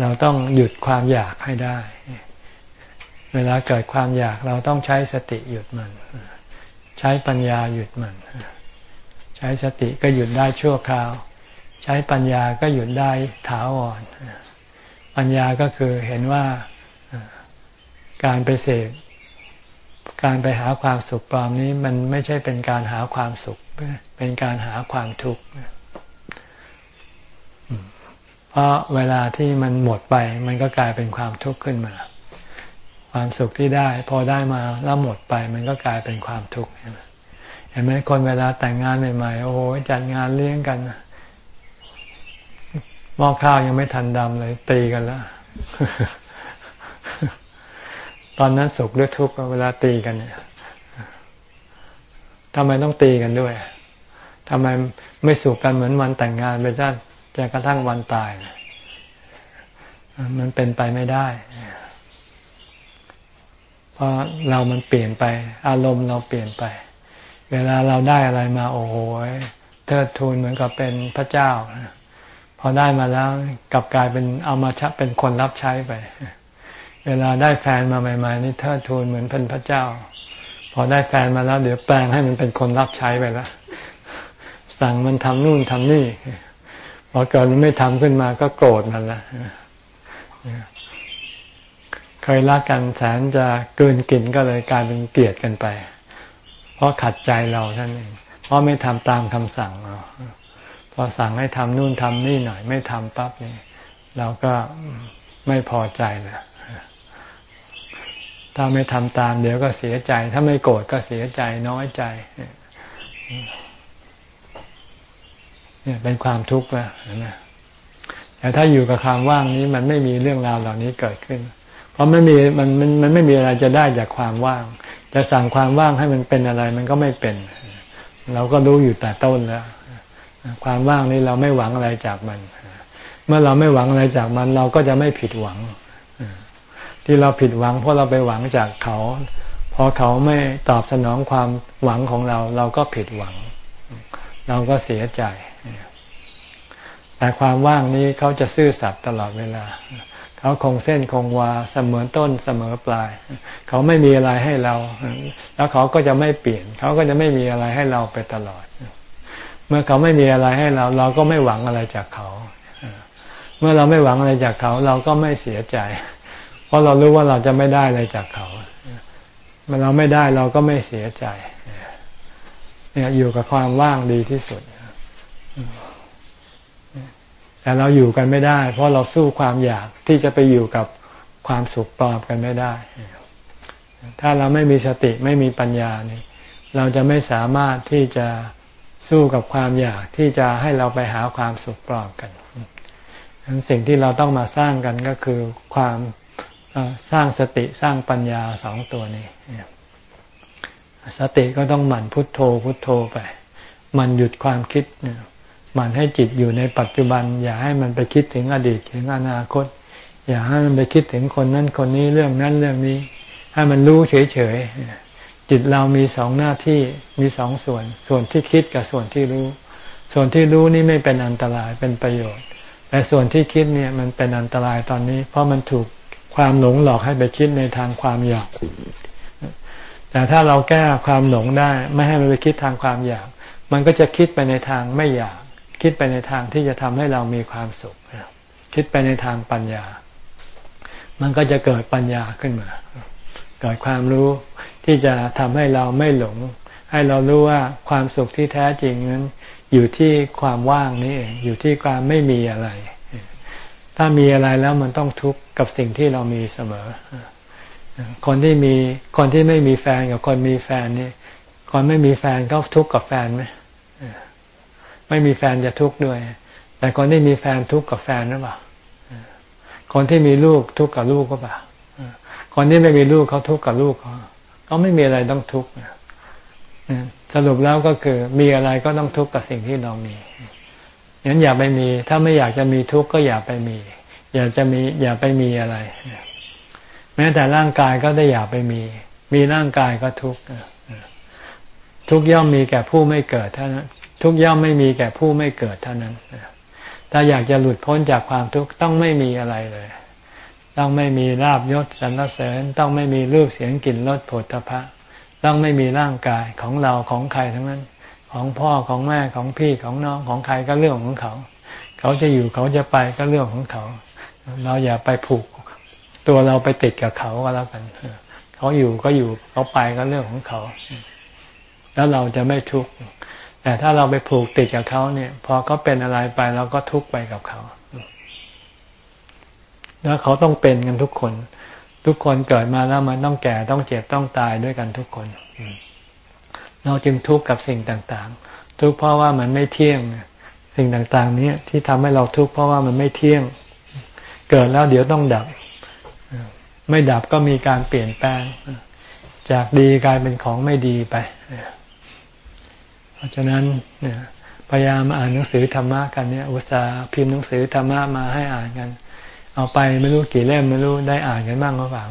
เราต้องหยุดความอยากให้ได้ เวลาเกิดความอยากเราต้องใช้สติหยุดมัน ใช้ปัญญาหยุดมัน ใช้สติก็หยุดได้ชั่วคราว ใช้ปัญญาก็หยุดได้ถาวรปัญญาก็คือเห็นว่าการไปเสพการไปหาความสุขปลอมนี้มันไม่ใช่เป็นการหาความสุข เป็นการหาความทุกข์เพราะเวลาที่มันหมดไปมันก็กลายเป็นความทุกข์ขึ้นมา ความสุขที่ได้ พอได้มาแล้วหมดไป มันก็กลายเป็นความทุกข์เห็นไหมคนเวลาแต่งงานใหม่ๆโอ้โหจัดงานเลี้ยงกัน หม้อข้าวยังไม่ทันดำเลย ตีกันแล้วตอนนั้นสุขหรือทุกข์เวลาตีกันเนี่ยทำไมต้องตีกันด้วยทำไมไม่สุขกันเหมือนวันแต่งงานไปจ้าจะกระทั่งวันตาย มันเป็นไปไม่ได้ เพราะเรามันเปลี่ยนไป อารมณ์เราเปลี่ยนไป เวลาเราได้อะไรมาโอ้โหเทิดทูนเหมือนกับเป็นพระเจ้าพ อได้มาแล้วกลับกลายเป็นเอามาชัเป็นคนรับใช้ไป เวลาได้แฟนมาใหม่ ๆ นี่เทิดทูนเหมือนเป็นพระเจ้า พอได้แฟนมาแล้วเดี๋ยวแปลงให้มันเป็นคนรับใช้ไปแล้วสั่งมันทำนู่นทำนี่พอเกิดมันไม่ทำขึ้นมาก็โกรธมันละเคยรักกันแสนจะเกินกินก็เลยกลายเป็นเกลียดกันไป เพราะขัดใจเราท่านเองเพราะไม่ทำตามคำสั่งเรา พอสั่งให้ทำนู่นทำนี่หน่อย ไม่ทำปั๊บนี่เราก็ไม่พอใจนะถ้าไม่ทำตามเดี๋ยวก็เสียใจ ถ้าไม่โกรธก็เสียใจน้อยใจเนี่ยเป็นความทุกข์แล้วนะแต่ถ้าอยู่กับความว่างนี้มันไม่มีเรื่องราวเหล่านี้เกิดขึ้น เพราะไม่มีมันมันมันไม่มีอะไรจะได้จากความว่าง จะสั่งความว่างให้มันเป็นอะไร มันก็ไม่เป็น เราก็รู้อยู่แต่ต้นแล้ว ความว่างนี้เราไม่หวังอะไรจากมัน เมื่อเราไม่หวังอะไรจากมัน เราก็จะไม่ผิดหวัง ที่เราผิดหวัง เพราะเราไปหวังจากเขาพอเขาไม่ตอบสนองความหวังของเรา เราก็ผิดหวัง เราก็เสียใจ แต่ความว่างนี้เขาจะซื่อสัตย์ตลอดเวลา เขาคงเส้นคงวาเสมอต้นเสมอปลาย เขาไม่มีอะไรให้เรา แล้วเขาก็จะไม่เปลี่ยน เขาก็จะไม่มีอะไรให้เราไปตลอด เมื่อเขาไม่มีอะไรให้เรา เราก็ไม่หวังอะไรจากเขา เมื่อเราไม่หวังอะไรจากเขา เราก็ไม่เสียใจ เพราะเรารู้ว่าเราจะไม่ได้อะไรจากเขา เมื่อเราไม่ได้เราก็ไม่เสียใจ เนี่ยอยู่กับความว่างดีที่สุด แต่เราอยู่กันไม่ได้ เพราะเราสู้ความอยากที่จะไปอยู่กับความสุขปลอมกันไม่ได้ ถ้าเราไม่มีสติไม่มีปัญญานี่เราจะไม่สามารถที่จะ สู้กับความอยากที่จะให้เราไปหาความสุขปลอมกันดังสิ่งที่เราต้องมาสร้างกันก็คือความสร้างสติสร้างปัญญาสองตัวนี้ สติก็ต้องหมั่นพุทโธพุทโธไป มันหยุดความคิดมันให้จิตอยู่ในปัจจุบัน อย่าให้มันไปคิดถึงอดีตถึงอนาคต อย่าให้มันไปคิดถึงคนนั้นคนนี้เรื่องนั้นเรื่องนี้ ให้มันรู้เฉยๆ จิตเรามีสองหน้าที่มีสองส่วน ส่วนที่คิดกับส่วนที่รู้ ส่วนที่รู้นี่ไม่เป็นอันตรายเป็นประโยชน์ แต่ส่วนที่คิดเนี่ยมันเป็นอันตรายตอนนี้ เพราะมันถูกความหลงหลอกให้ไปคิดในทางความอยาก แต่ถ้าเราแก้ความหลงได้ ไม่ให้มันไปคิดทางความอยาก มันก็จะคิดไปในทางไม่อยาก คิดไปในทางที่จะทำให้เรามีความสุข คิดไปในทางปัญญา มันก็จะเกิดปัญญาขึ้นมา เกิดความรู้ ที่จะทำให้เราไม่หลง ให้เรารู้ว่าความสุขที่แท้จริงนั้น อยู่ที่ความว่างนี่เองอยู่ที่ความไม่มีอะไร ถ้ามีอะไรแล้วมันต้องทุกข์กับสิ่งที่เรามีเสมอ คนที่มีคนที่ไม่มีแฟนกับคนมีแฟนนี่คนไม่มีแฟนก็ทุกข์กับแฟนไหมไม่มีแฟนจะทุกข์ด้วย แต่คนที่มีแฟนทุกข์กับแฟนหรือเปล่าคนที่มีลูกทุกข์กับลูกก็เปล่าคนที่ไม่มีลูกเขาทุกข์กับลูกเขา เขาไม่มีอะไรต้องทุกข์สรุปแล้วก็คือมีอะไรก็ต้องทุกข์กับสิ่งที่เรามีงั้นอย่าไปมี ถ้าไม่อยากจะมีทุกข์ก็อย่าไปมี อย่าจะมี อย่าไปมีอะไร แม้แต่ร่างกายก็ได้อย่าไปมี มีร่างกายก็ทุกข์ทุกย่อมมีแก่ผู้ไม่เกิดเท่านั้น ทุกย่อมไม่มีแก่ผู้ไม่เกิดเท่านั้น ถ้าอยากจะหลุดพ้นจากความทุกข์ต้องไม่มีอะไรเลย ต้องไม่มีลาบยศสรรเสริญ ต้องไม่มีรูปเสียงกลิ่นรสผลตภะต้องไม่มีร่างกายของเราของใครทั้งนั้น ของพ่อของแม่ของพี่ของน้องของใครก็เรื่องของเขา เขาจะอยู่เขาจะไปก็เรื่องของเขา เราอย่าไปผูก ตัวเราไปติดกับเขาก็แล้วกันเขาอยู่ก็อยู่เขาไปก็เรื่องของเขา แล้วเราจะไม่ทุกข์แต่ถ้าเราไปผูกติดกับเขาเนี่ย พอเขาเป็นอะไรไปเราก็ทุกข์ไปกับเขา แล้วเขาต้องเป็นกันทุกคน ทุกคนเกิดมาแล้วมันต้องแก่ต้องเจ็บต้องตายด้วยกันทุกคน เราจึงทุกข์กับสิ่งต่างๆ ทุกข์เพราะว่ามันไม่เที่ยง สิ่งต่างๆ นี้ที่ทำให้เราทุกข์เพราะว่ามันไม่เที่ยง เกิดแล้วเดี๋ยวต้องดับ ไม่ดับก็มีการเปลี่ยนแปลง จากดีกลายเป็นของไม่ดีไป เพราะฉะนั้นพยายามอ่านหนังสือธรรมะกันเนี่ย อุตส่าห์พิมพ์หนังสือธรรมะมาให้อ่านกัน เอาไปไม่รู้กี่เล่มไม่รู้ได้อ่านกันบ้างหรือเปล่า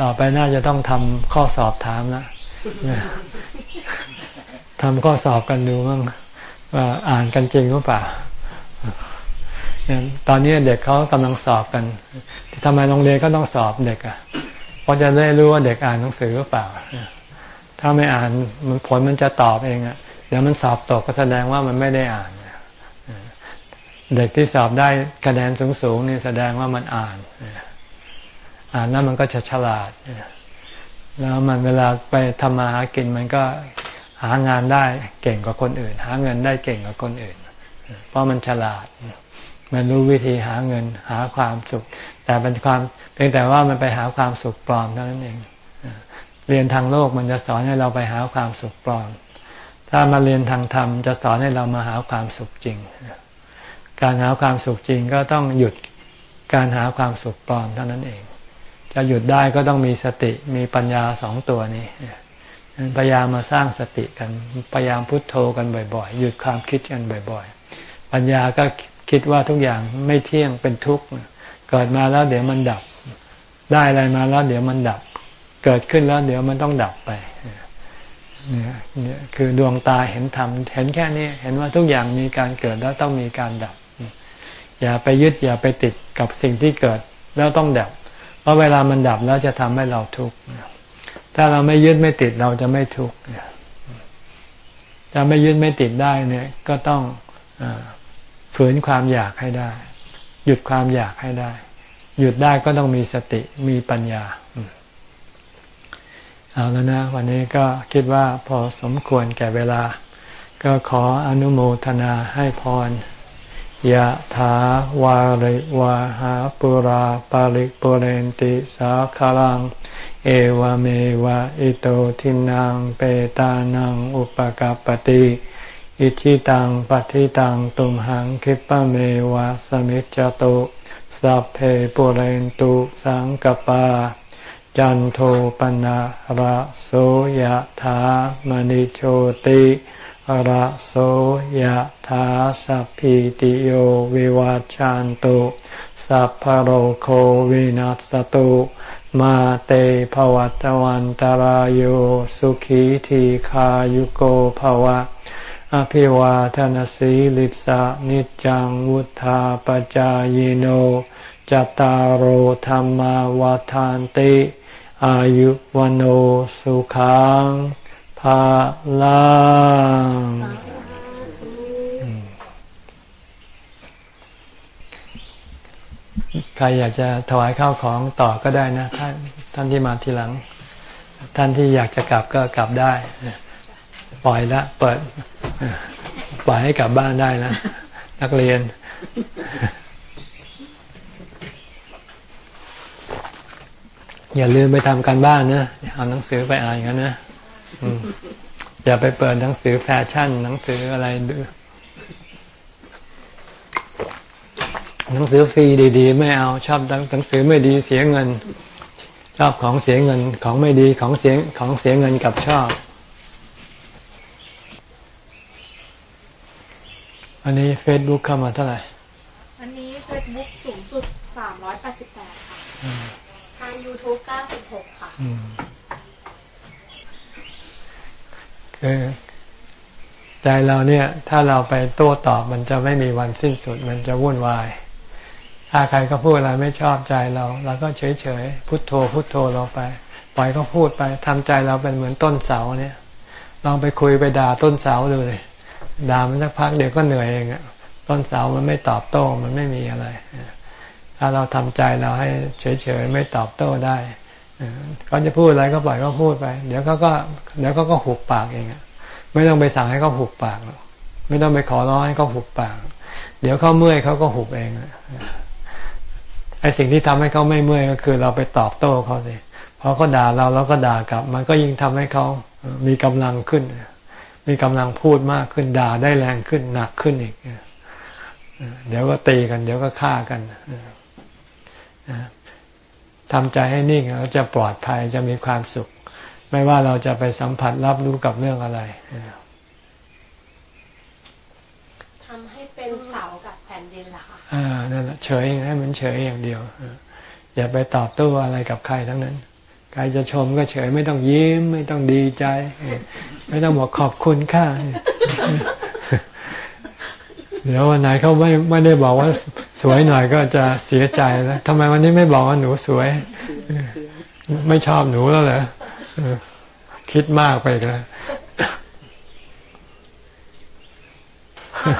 ต่อไปน่าจะต้องทำข้อสอบถามล้วทำข้อสอบกันดูบ้างว่าอ่านกันจริงหรือเปล่าตอนนี้เด็กเขากำลังสอบกันทำไมโรงเรียนก็ต้องสอบเด็กอะเพราะจะได้รู้ว่าเด็กอ่านหนังสือหรือเปล่าถ้าไม่อ่านมันผลมันจะตอบเองอะเดี๋ยวมันสอบตกก็แสดงว่ามันไม่ได้อ่าน เด็กที่สอบได้คะแนนสูงๆนี่แสดงว่ามันอ่าน อ่านแล้วมันก็จะฉลาด แล้วมันเวลาไปทำมาหากินมันก็หางานได้เก่งกว่าคนอื่น หาเงินได้เก่งกว่าคนอื่น เพราะมันฉลาด มันรู้วิธีหาเงิน หาความสุข แต่เป็นความเพียงแต่ว่ามันไปหาความสุขปลอมเท่านั้นเอง เรียนทางโลกมันจะสอนให้เราไปหาความสุขปลอม ถ้ามาเรียนทางธรรมจะสอนให้เรามาหาความสุขจริง การหาความสุขจริงก็ต้องหยุดการหาความสุขปลอมเท่านั้นเอง จะหยุดได้ก็ต้องมีสติมีปัญญาสองตัวนี้พยายามมาสร้างสติกัน พยายามพุโทโธกันบ่อย ๆ หยุดความคิดกันบ่อยๆ ปัญญาก็คิดว่าทุกอย่างไม่เที่ยงเป็นทุกข์เกิดมาแล้วเดี๋ยวมันดับ ได้อะไรมาแล้วเดี๋ยวมันดับ เกิดขึ้นแล้วเดี๋ยวมันต้องดับไปเนี่ยคือดวงตาเห็นธรรมเห็นแค่นี้ เห็นว่าทุกอย่างมีการเกิดแล้วต้องมีการดับ อย่าไปยึดอย่าไปติดกับสิ่งที่เกิดแล้วต้องดับ เพราะเวลามันดับแล้วจะทำให้เราทุกข์ถ้าเราไม่ยึดไม่ติดเราจะไม่ทุกข์จะไม่ยึดไม่ติดได้เนี่ย ก็ต้องอฝืนความอยากให้ได้ หยุดความอยากให้ได้ หยุดได้ก็ต้องมีสติมีปัญญาเอาแล้วนะ วันนี้ก็คิดว่าพอสมควรแก่เวลา ก็ขออนุโมทนาให้พร ยะถาวาริวาหาปุราปาริปุเรนติสาคารัง เอวเมวะอิโตทินังเปตานังอุปกาปติอิชิตังปฏิตังตุมหังคิปะเมวะสมิจจตุสัพเพปุเรนตุสังกปา จันโทปนะระโสยะถามณิโชติ ระโสยถาสัพพิติโยวิวัจจันตุสัพพโรโควินัสตุมาเตภวัตวันตารโยสุขีทีขายุโกภวะ อภิวาทนสีลิสะนิจังวุธาปจายโนจตารโธรรมวาทานติ อายุวันโอสุขัง ภาลังใครอยากจะถวายข้าวของต่อก็ได้นะท่านท่านที่มาทีหลัง ท่านที่อยากจะกลับก็กลับได้ ปล่อยละ เปิด ปล่อยให้กลับบ้านได้นะนักเรียนอย่าลืมไปทำการบ้านนะเอาหนังสือไปอ่านกันนะ อย่าไปเปิดหนังสือแฟชั่น หนังสืออะไรดูหนังสือฟรีดีๆ ไม่เอาชอบหนังสือไม่ดีเสียเงิน ชอบของเสียเงินของไม่ดีของเสียของเสียเงินกับชอบ อันนี้เฟซบุ๊กเข้ามาเท่าไหร่ อันนี้เฟซบุ๊กสูงสุดสามร้อยแปดสิบแปดค่ะาง YouTube 96ค่ะคือ ใจเราเนี่ย ถ้าเราไปโต้ตอบมันจะไม่มีวันสิ้นสุด มันจะวุ่นวาย ถ้าใครก็พูดอะไรไม่ชอบใจเราเราก็เฉยเฉยพุโทโธ พุโทโธเราไป ปล่อยเขาพูดไปทำใจเราเป็นเหมือนต้นเสาเนี่ยลองไปคุยไปด่าต้นเสาดูเลยด่ามันสักพักเดี๋ยวก็เหนื่อยเองอะต้นเสามันไม่ตอบโต้มันไม่มีอะไร ถ้าเราทำใจเราให้เฉยๆไม่ตอบโต้ได้ เขาจะพูดอะไรก็ปล่อยเขาพูดไป เดี๋ยวเขาก็ เดี๋ยวเขาก็หุบปากเองไม่ต้องไปสั่งให้เขาหุบปากหรอกไม่ต้องไปขอร้องให้เขาหุบปาก เดี๋ยวเขาเมื่อยเขาก็หุบเองไอ้สิ่งที่ทำให้เขาไม่เมื่อยก็คือ เราไปตอบโต้เขาสิพอเขาด่าเราเราก็ด่ากลับ มันก็ยิ่งทำให้เขามีกำลังขึ้น มีกำลังพูดมากขึ้นด่าได้แรงขึ้นหนักขึ้นอีกเดี๋ยวก็ตีกัน เดี๋ยวก็ฆ่ากัน ทำใจให้นิ่งเราจะปลอดภัยจะมีความสุข ไม่ว่าเราจะไปสัมผัสรับรู้กับเรื่องอะไรทำให้เป็นเสากับแผ่นดินล่ะค่ะอ่านั่นแหละเฉยให้มันเฉยอย่างเดียวอย่าไปตอบโต้อะไรกับใครทั้งนั้นใครจะชมก็เฉยไม่ต้องยิ้ม ไม่ต้องดีใจ ไม่ต้องบอกขอบคุณค่า เดี๋ยววันไหนเขาไม่ไม่ได้บอกว่าสวยหน่อยก็จะเสียใจแล้วทำไมวันนี้ไม่บอกว่าหนูสวย ไม่ชอบหนูแล้วเหรอคิดมากไปแล้ว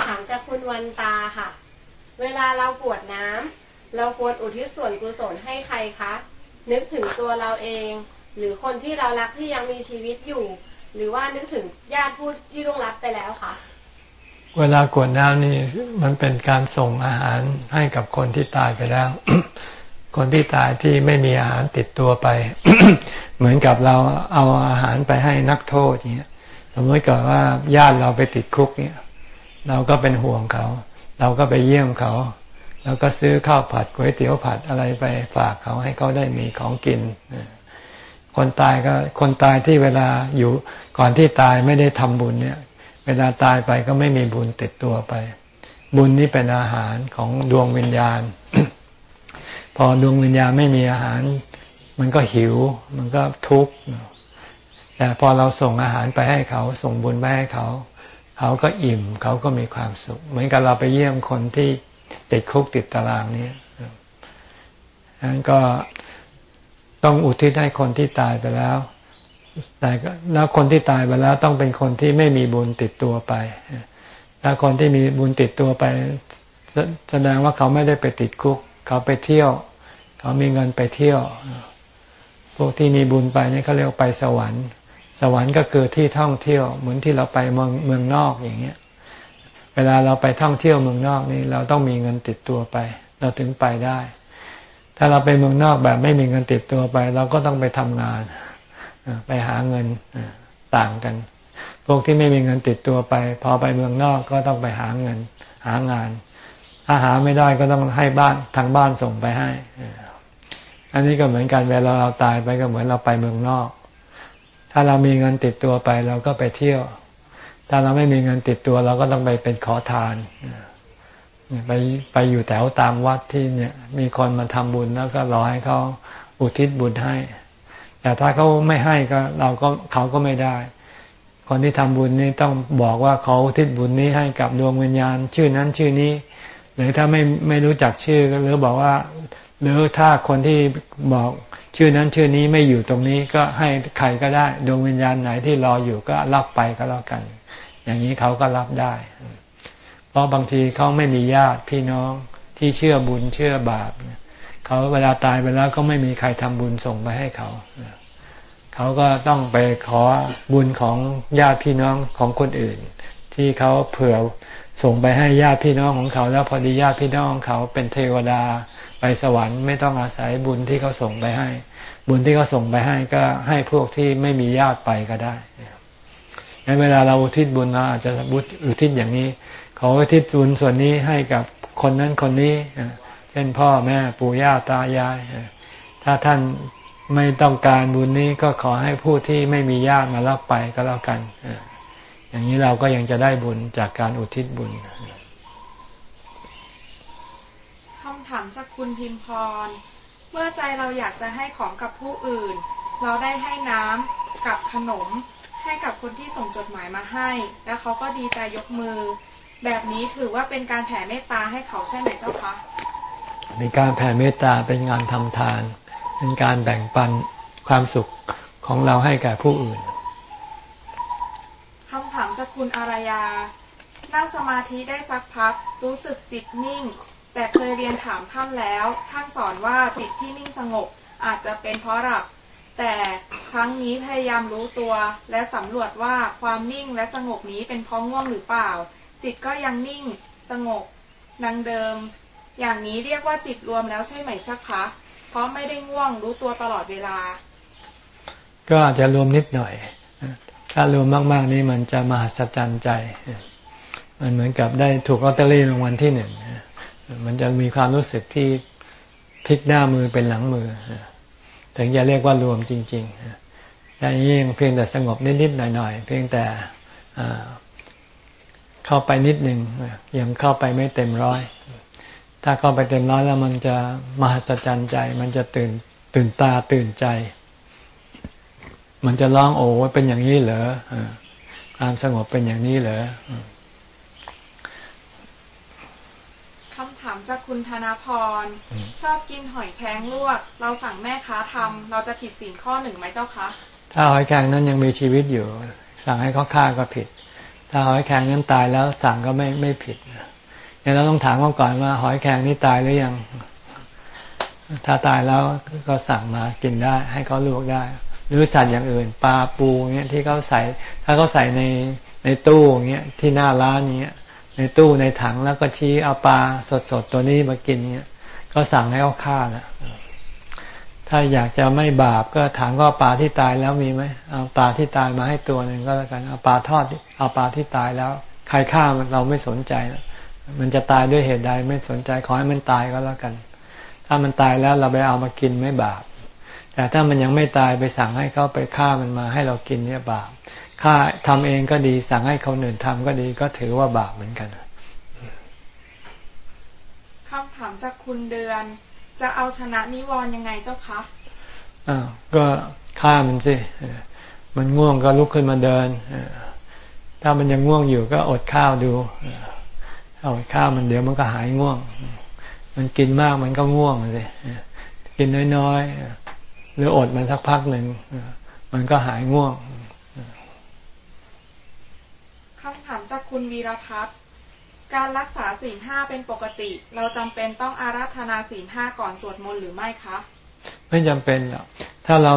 ถามจากคุณวันตาค่ะ เวลาเราปวดน้ำเราควรอุทิศส่วนกุศลให้ใครคะนึกถึงตัวเราเอง หรือคนที่เรารักที่ยังมีชีวิตอยู่ หรือว่านึกถึงญาติผู้ที่ร่วงรับไปแล้วคะ เวลากวดน้ำนี่มันเป็นการส่งอาหารให้กับคนที่ตายไปแล้ว คนที่ตายที่ไม่มีอาหารติดตัวไป เหมือนกับเราเอาอาหารไปให้นักโทษเนี้ย สมมติก่อนว่าญาติเราไปติดคุกเนี่ย เราก็เป็นห่วงเขา เราก็ไปเยี่ยมเขา แล้วก็ซื้อข้าวผัดก๋วยเตี๋ยวผัดอะไรไปฝากเขาให้เขาได้มีของกินคนตายก็คนตายที่เวลาอยู่ก่อนที่ตายไม่ได้ทำบุญเนี่ย เวลาตายไปก็ไม่มีบุญติดตัวไป บุญนี่เป็นอาหารของดวงวิญญาณ พอดวงวิญญาณไม่มีอาหาร มันก็หิว มันก็ทุกข์แต่พอเราส่งอาหารไปให้เขา ส่งบุญไปให้เขา เขาก็อิ่ม เขาก็มีความสุข เหมือนกับเราไปเยี่ยมคนที่ติดคุกติดตารางนี้นั้นก็ต้องอุทิศให้คนที่ตายไปแล้ว แต่แล้วคนที่ตายไปแล้วต้องเป็นคนที่ไม่มีบุญติดตัวไป ถ้าคนที่มีบุญติดตัวไป แสดงว่าเขาไม่ได้ไปติดคุก เขาไปเที่ยว เขามีเงินไปเที่ยว พวกที่มีบุญไปนี่เขาเรียกไปสวรรค์ สวรรค์ก็คือที่ท่องเที่ยว เหมือนที่เราไปเมืองเมืองนอกอย่างเงี้ย เวลาเราไปท่องเที่ยวเมืองนอกนี่เราต้องมีเงินติดตัวไป เราถึงไปได้ ถ้าเราไปเมืองนอกแบบไม่มีเงินติดตัวไป เราก็ต้องไปทำงาน ไปหาเงินต่างกัน พวกที่ไม่มีเงินติดตัวไป พอไปเมืองนอกก็ต้องไปหาเงิน หางาน ถ้าหาไม่ได้ก็ต้องให้บ้านทางบ้านส่งไปให้ อันนี้ก็เหมือนกันเวลาเราตายไปก็เหมือนเราไปเมืองนอก ถ้าเรามีเงินติดตัวไปเราก็ไปเที่ยว ถ้าเราไม่มีเงินติดตัว เราก็ต้องไปเป็นขอทานไปไปอยู่แถวตามวัดที่เนี่ย มีคนมาทำบุญแล้วก็รอให้เขาอุทิศบุญให้ แต่ถ้าเขาไม่ให้ก็เราก็เขาก็ไม่ได้ คนที่ทำบุญนี่ต้องบอกว่าเขาทิศบุญนี้ให้กับดวงวิญญาณ ชื่อนั้นชื่อนี้ หรือถ้าไม่ไม่รู้จักชื่อหรือบอกว่า หรือถ้าคนที่บอกชื่อนั้นชื่อนี้ไม่อยู่ตรงนี้ก็ให้ใครก็ได้ ดวงวิญญาณไหนที่รออยู่ก็รับไปก็แล้วกัน อย่างนี้เขาก็รับได้ เพราะบางทีเขาไม่มีญาติพี่น้องที่เชื่อบุญเชื่อบาปเขาเวลาตายไปแล้วก็ไม่มีใครทำบุญส่งไปให้เขาเขาก็ต้องไปขอบุญของญาติพี่น้องของคนอื่น ที่เขาเผื่อส่งไปให้ญาติพี่น้องของเขา แล้วพอดีญาติพี่น้องของเขาเป็นเทวดาไปสวรรค์ไม่ต้องอาศัยบุญที่เขาส่งไปให้ บุญที่เขาส่งไปให้ก็ให้พวกที่ไม่มีญาติไปก็ได้ในเวลาเราอุทิศบุญเราอาจจะอุทิศอย่างนี้ ขออุทิศบุญส่วนนี้ให้กับคนนั้นคนนี้ ช่นพ่อแม่ปู่ย่าตายาย ถ้าท่านไม่ต้องการบุญนี้ก็ขอให้ผู้ที่ไม่มีญาติมารับไปก็แล้วกัน อย่างนี้เราก็ยังจะได้บุญจากการอุทิศบุญคำถามจากคุณพิมพร เมื่อใจเราอยากจะให้ของกับผู้อื่น เราได้ให้น้ำกับขนม ให้กับคนที่ส่งจดหมายมาให้ แล้วเขาก็ดีใจยกมือ แบบนี้ถือว่าเป็นการแผ่เมตตาให้เขาใช่ไหมเจ้าคะ เป็นการแผ่เมตตาเป็นงานทำทาน เป็นการแบ่งปันความสุขของเราให้แก่ผู้อื่นคำถามจากคุณอารยา นั่งสมาธิได้สักพัก รู้สึกจิตนิ่ง แต่เคยเรียนถามท่านแล้ว ท่านสอนว่าจิตที่นิ่งสงบอาจจะเป็นเพราะหลับ แต่ครั้งนี้พยายามรู้ตัว และสำรวจว่าความนิ่งและสงบนี้เป็นเพราะง่วงหรือเปล่า จิตก็ยังนิ่งสงบนังเดิม อย่างนี้เรียกว่าจิตรวมแล้วใช่ไหมเจ้าคะ เพราะไม่ได้ง่วงรู้ตัวตลอดเวลา ก็อาจจะรวมนิดหน่อย ถ้ารวมมากๆนี้มันจะมหัศจรรย์ใจ มันเหมือนกับได้ถูกลอตเตอรี่รางวัลที่หนึ่ง มันจะมีความรู้สึกที่พลิกหน้ามือเป็นหลังมือ ถึงจะเรียกว่ารวมจริงๆแต่ยิ่งเพียงแต่สงบนิดๆหน่อยๆ เพียงแต่เข้าไปนิดหนึ่งยังเข้าไปไม่เต็มร้อย ถ้าเข้าไปเต็มร้อยแล้วมันจะมหัศจรรย์ใจ มันจะตื่นตื่นตาตื่นใจ มันจะร้องโอ้เป็นอย่างนี้เหรอความสงบเป็นอย่างนี้เหรอคำถามจากคุณธนาพร ชอบกินหอยแครงลวก เราสั่งแม่ค้าทำเราจะผิดสิ่งข้อหนึ่งไหมเจ้าคะ ถ้าหอยแครงนั้นยังมีชีวิตอยู่ สั่งให้เขาฆ่าก็ผิด ถ้าหอยแครงนั้นตายแล้วสั่งก็ไม่ไม่ผิด เนี่ยเราต้องถามเขาก่อนว่า หอยแครงนี้ตายหรือยัง ถ้าตายแล้วก็สั่งมากินได้ ให้เขาลวกได้ หรือสัตว์อย่างอื่น ปลาปูเงี้ยที่เขาใส่ ถ้าเขาใส่ในในตู้เงี้ยที่หน้าร้านเงี้ยในตู้ในถังแล้วก็ชี้เอาปลาสดๆตัวนี้มากินเงี้ยก็สั่งให้เขาฆ่าแล้วถ้าอยากจะไม่บาปก็ถามก็ปลาที่ตายแล้วมีไหมเอาปลาที่ตายมาให้ตัวหนึ่งก็แล้วกันเอาปลาทอดเอาปลาที่ตายแล้ว ใครฆ่ามันเราไม่สนใจ มันจะตายด้วยเหตุใดไม่สนใจขอให้มันตายก็แล้วกัน ถ้ามันตายแล้วเราไปเอามากินไม่บาป แต่ถ้ามันยังไม่ตายไปสั่งให้เขาไปฆ่ามันมาให้เรากินเนี่ยบาปฆ่าทำเองก็ดี สั่งให้เขาหนึ่งทำก็ดีก็ถือว่าบาปเหมือนกันคำถามจากคุณเดือน จะเอาชนะนิวรณ์ยังไงเจ้าคะอ้าวก็ฆ่ามันสิมันง่วงก็ลุกขึ้นมาเดินถ้ามันยังง่วงอยู่ก็อดข้าวดู เอาข้าวมันเดี๋ยวมันก็หายง่วง มันกินมากมันก็ง่วงเลยกินน้อยๆหรืออดมันสักพักหนึ่งมันก็หายง่วงคำถามจากคุณวีรพัฒน์การรักษาศีลห้าเป็นปกติ เราจำเป็นต้องอาราธนาศีลห้าก่อนสวดมนต์หรือไม่คะ ไม่จำเป็นหรอกถ้าเรา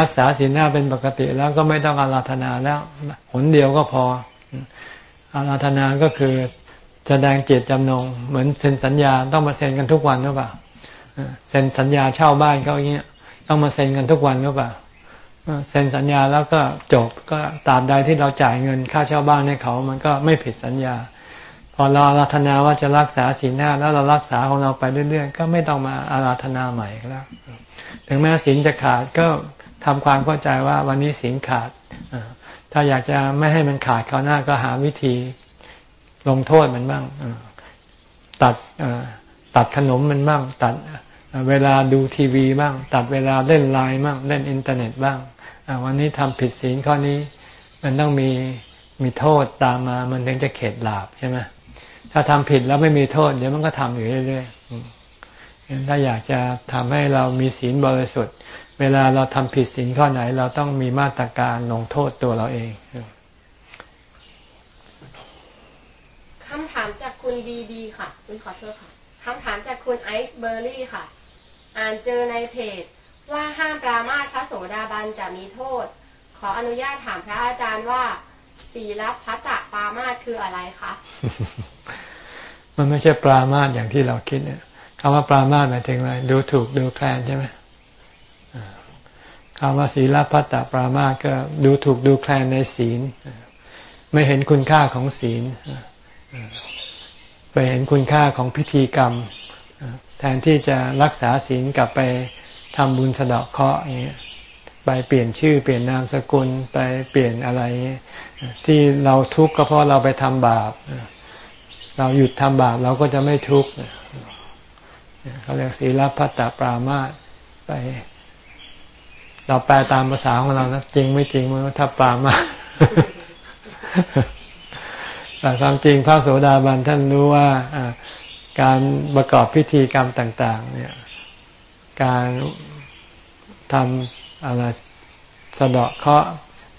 รักษาศีลห้าเป็นปกติแล้วก็ไม่ต้องอาราธนาแล้ว หนเดียวก็พอ อาราธนาก็คือ แสดงเจตจำนง เหมือนเซ็นสัญญาต้องมาเซ็นกันทุกวันหรือเปล่าเซ็นสัญญาเช่าบ้านเขาอย่างเงี้ยต้องมาเซ็นกันทุกวันหรือเปล่าเซ็นสัญญาแล้วก็จบก็ตามใดที่เราจ่ายเงินค่าเช่าบ้านให้เขา มันก็ไม่ผิดสัญญา พอเราอาราธนาว่าจะรักษาศีลห้าแล้วเรารักษาของเราไปเรื่อยๆ ก็ไม่ต้องมาอาราธนาใหม่แล้ว ถึงแม้ศีลจะขาดก็ทำความเข้าใจว่าวันนี้ศีลขาดถ้าอยากจะไม่ให้มันขาดเขาหน้าก็หาวิธี ลงโทษมันบ้างตัดตัดขนมมันบ้าง ตัดเวลาดูทีวีบ้าง ตัดเวลาเล่นไลน์บ้าง เล่นอินเทอร์เน็ตบ้างวันนี้ทำผิดศีลข้อนี้ มันต้องมีมีโทษตามมา มันถึงจะเข็ดหลาบใช่ไหมถ้าทำผิดแล้วไม่มีโทษ เดี๋ยวมันก็ทำอยู่เรื่อยๆถ้าอยากจะทำให้เรามีศีลบริสุทธิ์ เวลาเราทำผิดศีลข้อไหน เราต้องมีมาตรการลงโทษตัวเราเอง คำถามจากคุณบีบีค่ะ คุณขอโทษค่ะคำถามจากคุณไอซ์เบอร์รี่ค่ะ อ่านเจอในเพจ ว่าห้ามปรามาสพระโสดาบันจะมีโทษ ขออนุญาตถามพระอาจารย์ว่าสีรับพระจักปรามาสคืออะไรคะมันไม่ใช่ปรามาสอย่างที่เราคิดเนี่ยคำว่าปรามาสหมายถึงอะไรดูถูกดูแคลนใช่ไหมคำว่าศีลพัตตปรามาสก็ดูถูกดูแคลนในศีล ไม่เห็นคุณค่าของศีล ไปเห็นคุณค่าของพิธีกรรม แทนที่จะรักษาศีลกลับไปทำบุญสะเดาะเคราะห์อย่างเงี้ยไปเปลี่ยนชื่อเปลี่ยนนามสกุลไปเปลี่ยนอะไร ที่เราทุกข์ก็เพราะเราไปทำบาป เราหยุดทำบาปเราก็จะไม่ทุกข์เขาเรียกศีลพัตตปรามาสไป เราแปลตามภาษาของเรานะจริงไม่จริงมันถ้าปรามา แต่ความจริงพระโสดาบันท่านรู้ว่าการประกอบพิธีกรรมต่าง ๆ เนี่ย การทำอะไรสะเดาะเคาะ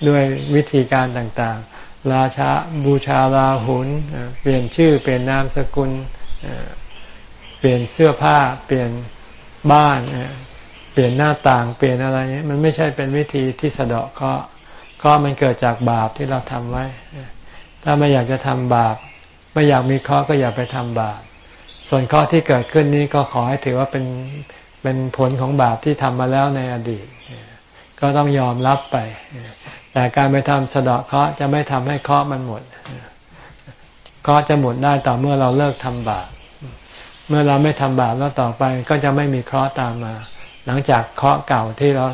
ด้วยวิธีการต่างๆ ราชาบูชาลาหุนเปลี่ยนชื่อเปลี่ยนนามสกุลเปลี่ยนเสื้อผ้า เปลี่ยนบ้าน เปลี่ยนหน้าต่าง เปลี่ยนอะไรเนี้ยมันไม่ใช่เป็นวิธีที่สะเดาะเคาะห์เคาะมันเกิดจากบาปที่เราทำไว้ ถ้าไม่อยากจะทำบาป ไม่อยากมีข้อก็อย่าไปทำบาป ส่วนข้อที่เกิดขึ้นนี้ก็ขอให้ถือว่าเป็นเป็นผลของบาปที่ทำมาแล้วในอดีต ก็ต้องยอมรับไป แต่การไปทำสะดาะเคราะห์จะไม่ทำให้เคราะห์มันหมดเคราะห์จะหมดได้ต่อเมื่อเราเลิกทำบาป เมื่อเราไม่ทำบาปแล้วต่อไปก็จะไม่มีเคราะห์ตามมา หลังจากเคราะห์เก่าที่เรา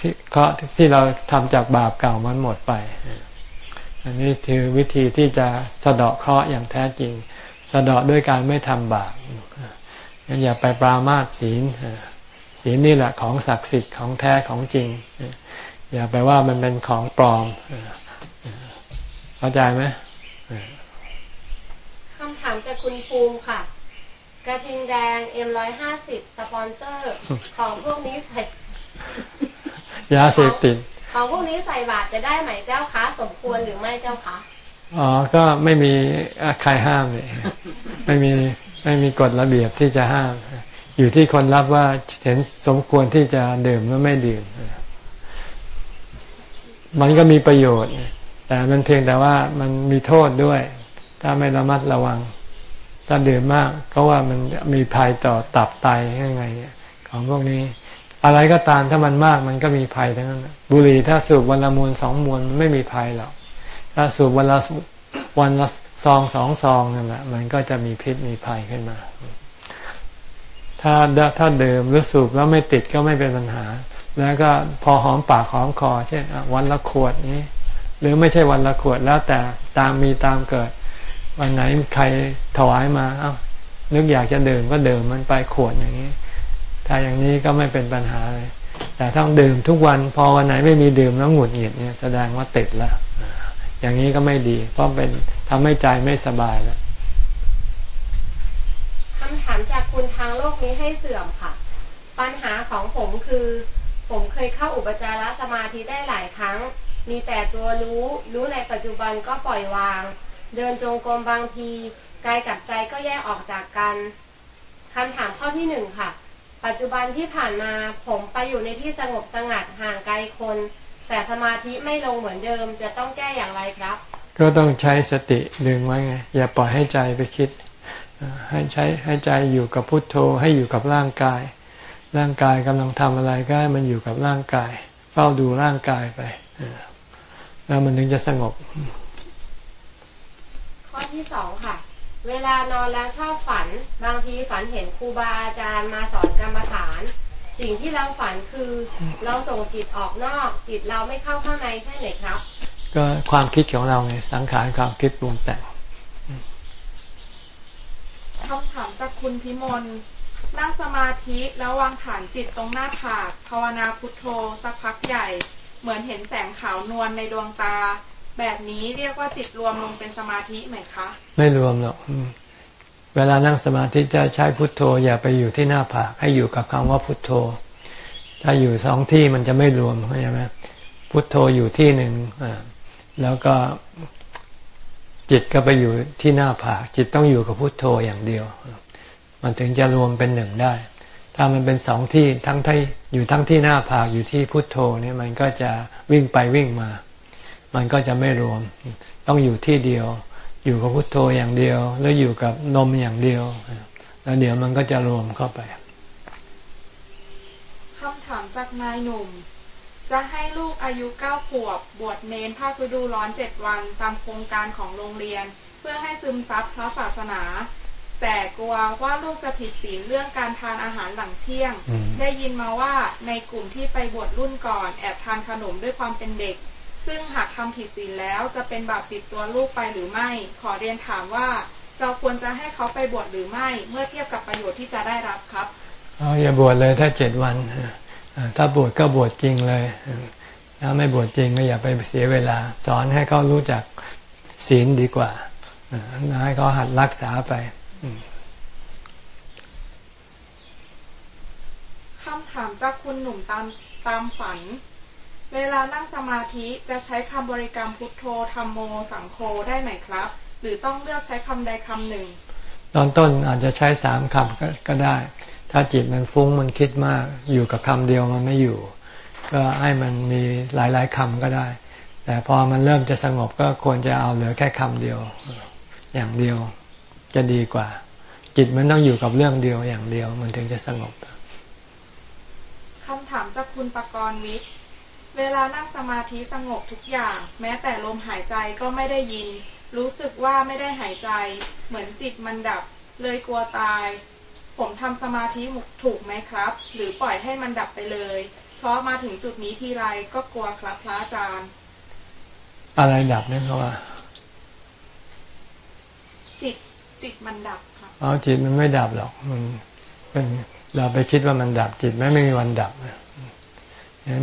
ที่เคราะห์ที่เราทำจากบาปเก่ามันหมดไป อันนี้คือวิธีที่จะสะเดาะเคราะห์อย่างแท้จริง สะเดาะด้วยการไม่ทำบาปงั้นอย่าไปปรามาสศีลศีลนี่แหละของศักดิ์สิทธิ์ของแท้ของจริง อย่าไปว่ามันเป็นของปลอมเข้าใจไหมคำถามจากคุณภูมิค่ะ กระทิงแดงเอ็มร้อยห้าสิบสปอนเซอร์ ของพวกนี้ใส่ยาเสพติด ของพวกนี้ใส่บาตรจะได้ไหมเจ้าคะ สมควรหรือไม่เจ้าคะอ๋อ ก็ไม่มีใครห้ามเลยไม่มีไม่มีกฎระเบียบที่จะห้าม อยู่ที่คนรับว่าเห็นสมควรที่จะดื่มหรือไม่ดื่ม มันก็มีประโยชน์ แต่มันเพียงแต่ว่ามันมีโทษด้วย ถ้าไม่ระมัดระวัง ถ้าดื่มมาก ก็ว่ามันมีภัยต่อตับไตยังไง ของพวกนี้ อะไรก็ตามถ้ามันมากมันก็มีภัยทั้งนั้นบุหรี่ถ้าสูบวันละมวนสองมวนมันไม่มีภัยหรอกถ้าสูบวันละวันละซองสองซองนั่นแหละมันก็จะมีพิษมีภัยขึ้นมา ถ้าถ้าดื่มหรือสูบแล้วไม่ติดก็ไม่เป็นปัญหา แล้วก็พอหอมปากหอมคอ เช่นวันละขวดนี้ หรือไม่ใช่วันละขวดแล้วแต่ตามมีตามเกิด วันไหนใครถวายมาเอา้านึกอยากจะดื่มก็ดื่มมันไปขวดอย่างนี้ ถ้าอย่างนี้ก็ไม่เป็นปัญหาเลย แต่ถ้าดื่มทุกวันพอวันไหนไม่มีดื่มแล้วหงุดหงิดเนี่ยแสดงว่าติดแล้วอย่างนี้ก็ไม่ดี เพราะเป็นทำให้ใจไม่สบายแล้วคำถามจากคุณทางโลกนี้ให้เสื่อมค่ะ ปัญหาของผมคือ ผมเคยเข้าอุปจารสมาธิได้หลายครั้ง มีแต่ตัวรู้ รู้ในปัจจุบันก็ปล่อยวาง เดินจงกรมบางทีกายกับใจก็แยกออกจากกันคำถามข้อที่หนึ่งค่ะ ปัจจุบันที่ผ่านมาผมไปอยู่ในที่สงบสงัดห่างไกลคน แต่สมาธิไม่ลงเหมือนเดิมจะต้องแก้อย่างไรครับ ก็ต้องใช้สติดึงไว้ไงอย่าปล่อยให้ใจไปคิด ให้ใช้ให้ใจอยู่กับพุทโธให้อยู่กับร่างกาย ร่างกายกำลังทำอะไรก็ให้มันอยู่กับร่างกาย เฝ้าดูร่างกายไปแล้วมันถึงจะสงบ ข้อที่สองค่ะ เวลานอนแล้วชอบฝัน บางทีฝันเห็นครูบาอาจารย์มาสอนกรรมฐาน สิ่งที่เราฝันคือเราส่งจิตออกนอก จิตเราไม่เข้าข้างในใช่ไหมครับ ก็ความคิดของเราไงสังขารความคิดปรุงแต่งคำถามจากคุณพิมลนั่งสมาธิแล้ววางฐานจิตตรงหน้าผากภาวนาพุทโธสักพักใหญ่ เหมือนเห็นแสงขาวนวลในดวงตา แบบนี้เรียกว่าจิตรวมลงเป็นสมาธิไหมคะ ไม่รวมหรอกเวลานั่งสมาธิจะใช้พุทโธ อย่าไปอยู่ที่หน้าผากให้อยู่กับคำว่าพุทโธ ถ้าอยู่สองที่มันจะไม่รวมเข้าใจไหมพุทโธอยู่ที่หนึ่งแล้วก็จิตก็ไปอยู่ที่หน้าผากจิตต้องอยู่กับพุทโธอย่างเดียว มันถึงจะรวมเป็นหนึ่งได้ ถ้ามันเป็นสองที่ทั้งที่อยู่ทั้งที่หน้าผากอยู่ที่พุทโธเนี่ยมันก็จะวิ่งไปวิ่งมา มันก็จะไม่รวม ต้องอยู่ที่เดียว อยู่กับพุทโธอย่างเดียว แล้วอยู่กับนมอย่างเดียว แล้วเดี๋ยวมันก็จะรวมเข้าไปคำถามจากนายหนุ่ม จะให้ลูกอายุเก้าขวบบวชเนนภาคฤดูร้อนเจ็ดวันตามโครงการของโรงเรียน เพื่อให้ซึมซับพระศาสนาแต่กลัวว่าลูกจะผิดศีลเรื่องการทานอาหารหลังเที่ยง ได้ยินมาว่าในกลุ่มที่ไปบวชรุ่นก่อน แอบทานขนมด้วยความเป็นเด็ก ซึ่งหากทำผิดศีลแล้วจะเป็นบาปติดตัวลูกไปหรือไม่ ขอเรียนถามว่า เราควรจะให้เขาไปบวชหรือไม่ เมื่อเทียบกับประโยชน์ที่จะได้รับครับอ๋ออย่าบวชเลยถ้าเจ็ดวันถ้าบวชก็บวชจริงเลยถ้าไม่บวชจริงก็อย่าไปเสียเวลา สอนให้เขารู้จักศีลดีกว่าให้เขาหัดรักษาไปคำถามจากคุณหนุ่มตามตามฝัน เวลานั่งสมาธิจะใช้คำบริกรรมพุทโธธรรมโม สังโฆได้ไหมครับ หรือต้องเลือกใช้คำใดคำหนึ่ง ตอนต้นอาจจะใช้สามคำก็ได้ ถ้าจิตมันฟุ้งมันคิดมากอยู่กับคำเดียวมันไม่อยู่ ก็ให้มันมีหลายๆคำก็ได้ แต่พอมันเริ่มจะสงบก็ควรจะเอาเหลือแค่คำเดียว อย่างเดียวจะดีกว่า จิตมันต้องอยู่กับเรื่องเดียวอย่างเดียว มันถึงจะสงบคำถามจากคุณปกรณ์วิทย์ เวลานั่งสมาธิสงบทุกอย่าง แม้แต่ลมหายใจก็ไม่ได้ยิน รู้สึกว่าไม่ได้หายใจ เหมือนจิตมันดับ เลยกลัวตาย ผมทำสมาธิถูกไหมครับ หรือปล่อยให้มันดับไปเลย เพราะมาถึงจุดนี้ทีไรก็กลัวครับพระอาจารย์ อะไรดับเนี่ยเขาว่า จิตจิตมันดับค่ะอ๋อจิตมันไม่ดับหรอก มันเป็นเราไปคิดว่ามันดับจิตไม่ไม่มีวันดับ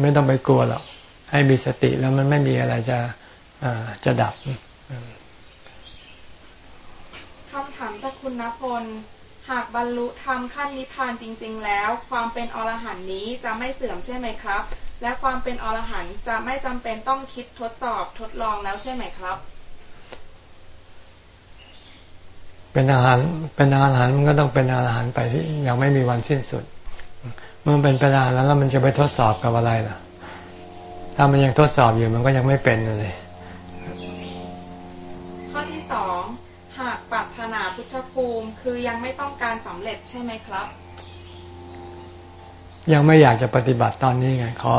ไม่ต้องไปกลัวหรอกให้มีสติแล้วมันไม่มีอะไรจะจะดับคำถามจากคุณณพลหากบรรลุธรรมขั้นนิพพานจริง ๆ แล้ว ความเป็นอรหันต์นี้จะไม่เสื่อมใช่ไหมครับ และความเป็นอรหันต์จะไม่จำเป็นต้องคิดทดสอบทดลองแล้วใช่ไหมครับ เป็นอาหารเป็นอาหารมันก็ต้องเป็นอาหารไปที่ยังไม่มีวันสิ้นสุด เมื่อเป็นไปได้แล้วแล้วมันจะไปทดสอบกับอะไรล่ะ ถ้ามันยังทดสอบอยู่มันก็ยังไม่เป็นเลยข้อที่สองหากปรารถนาพุทธภูมิคือยังไม่ต้องการสำเร็จใช่ไหมครับ ยังไม่อยากจะปฏิบัติตอนนี้ไงขอ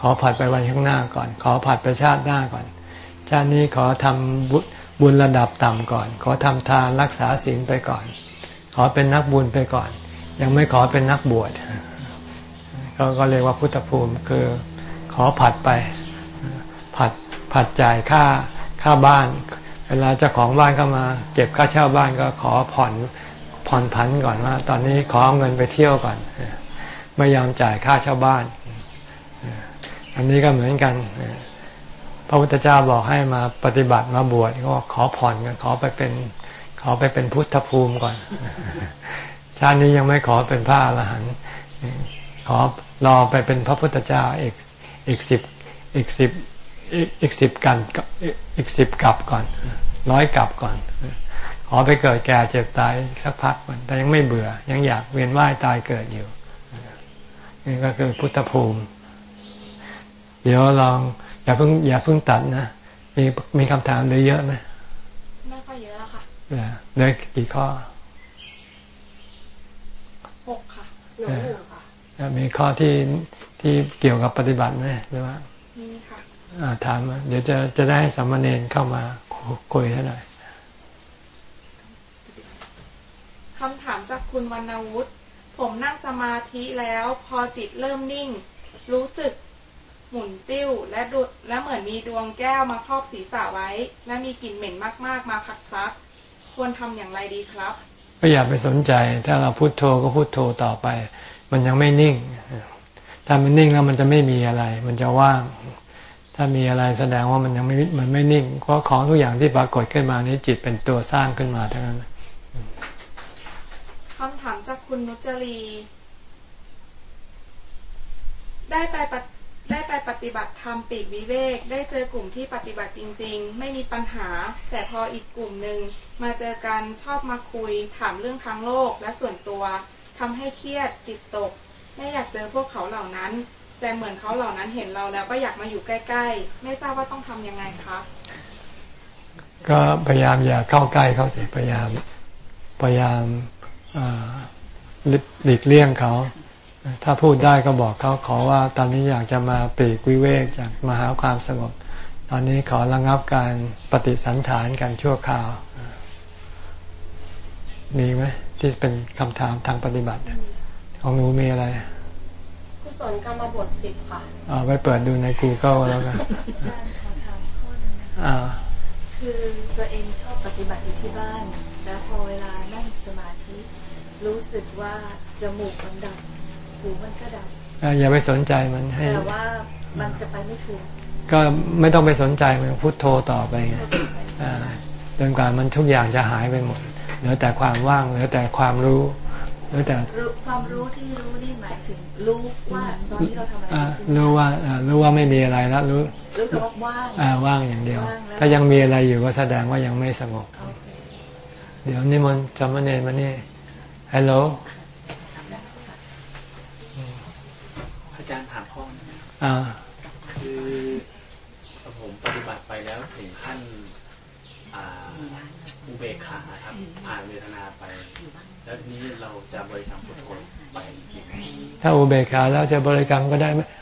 ขอผัดไปวันข้างหน้าก่อน ขอผัดไปชาติหน้าก่อน ชาตินี้ขอทำบุบุญระดับต่ำก่อน ขอทำทานรักษาศีลไปก่อน ขอเป็นนักบุญไปก่อน ยังไม่ขอเป็นนักบวช ก็ก็เรียกว่าพุทธภูมิคือขอผัดไป ผัดผัดจ่ายค่าค่าบ้าน เวลาเจ้าของบ้านก็มา เก็บค่าเช่าบ้านก็ขอผ่อนผ่อนผันก่อนว่า ตอนนี้ขอเอาเงินไปเที่ยวก่อน ไม่ยอมจ่ายค่าเช่าบ้าน อันนี้ก็เหมือนกัน พระพุทธเจ้าบอกให้มาปฏิบัติมาบวชก็ขอผ่อนกันขอไปเป็นขอไปเป็นพุทธภูมิก่อน ชาตินี้ยังไม่ขอเป็นพระอรหันต์ขอ รอไปเป็นพระพุทธเจ้าอีกอีกสิบอีกสิบอีกสิบกันอีกสิบกลับก่อนร้อยกลับก่อน ขอไปเกิดแก่เจ็บตายสักพักก่อนแต่ยังไม่เบื่อ ยังอยากเวียนว่ายตายเกิดอยู่นี่ก็คือพุทธภูมิ เดี๋ยวลองอย่าเพิ่งอย่าเพิ่งตัดนะมีมีคำถามเหลือเยอะไหมไม่ค่อยเยอะแล้วค่ะเหลือกี่ข้อหกค่ะหนูหนึ่งค่ะ มีข้อที่ที่เกี่ยวกับปฏิบัติไหมหรือว่านี่ค่ะอ่าถามมาเดี๋ยวจะจะได้ให้สัมมาเนนเข้ามาคุยให้หน่อยคำถามจากคุณวรรณวุฒิผมนั่งสมาธิแล้วพอจิตเริ่มนิ่ง รู้สึกหมุนติ้วและดุและเหมือนมีดวงแก้วมาครอบศีรษะไว้ และมีกลิ่นเหม็นมากๆ มาพักซักควรทำอย่างไรดีครับ ก็อย่าไปสนใจ ถ้าเราพุโทโธก็พุโทโธต่อไป มันยังไม่นิ่ง ถ้ามันนิ่งแล้วมันจะไม่มีอะไร มันจะว่าง ถ้ามีอะไรแสดงว่ามันยังไม่มันไม่นิ่ง เพราะของทุกอย่างที่ปรากฏขึ้นมานี้จิตเป็นตัวสร้างขึ้นมาเทั้งนั้นคำถามจากคุณนุจรี ได้ไปปได้ไปปฏิบัติธรรมปีกวิเวก ได้เจอกลุ่มที่ปฏิบัติจริง ๆ ไม่มีปัญหา แต่พออีกกลุ่มหนึ่งมาเจอกันชอบมาคุย ถามเรื่องทางโลกและส่วนตัว ทำให้เครียดจิตตก ไม่อยากเจอพวกเขาเหล่านั้น แต่เหมือนเขาเหล่านั้นเห็นเราแล้วก็อยากมาอยู่ใกล้ ๆ ไม่ทราบว่าต้องทำยังไงครับ ก็พยายามอย่าเข้าใกล้เขาเสิพยายามพยายามหลีกเลี่ยงเขา ถ้าพูดได้ก็บอกเขาขอว่าตอนนี้อยากจะมาปีกวิเวกจากมาหาความสงบ ตอนนี้ขอระงับการปฏิสันฐานกันชั่วคราว มีไหม ที่เป็นคำถามทางปฏิบัติของหนูมีอะไรกุศลกรรมบทสิบค่ะเอาไปเปิดดูใน Google แล้วกันอาจารย์ขอถามข้อหนึงนะอ่าคือตัวเองชอบปฏิบัติอยู่ที่บ้าน แล้วพอเวลานั่งสมาธิ รู้สึกว่าจมูกมันดับหูมันก็ดับอย่าไปสนใจมันให้แต่ว่ามันจะไปไม่ถูกก็ไม่ต้องไปสนใจมันพุทโธต่อไปไงอ่าจนกว่ามันทุกอย่างจะหายไปหมด เหลือแต่ความว่างเหลือแต่ความรู้เหลือแต่รู้ความรู้ที่รู้นี่หมายถึงรู้ว่าตอนที่เราทำอะไรอ่าอยู่รู้ว่าอ่ารู้ว่าไม่มีอะไรแล้วรู้รู้แต่ว่าว่างอ่าว่างอย่างเดียวว่างแล้วถ้ายังมีอะไรอยู่ก็แสดงว่ายังไม่สงบโอเคเดี๋ยวนิมนต์จำมเนรมานี่ฮัลโหลอาจารย์ถามข้อหนึงนะอ่าคือผมปฏิบัติไปแล้วถึงขั้นอ่าอุเบกขาครับ ผ่านเวทนาไป แล้วทีนี้เราจะบริกรรมพุทโธไป ถ้าอุเบกขาแล้วจะบริกรรมก็ได้ไหม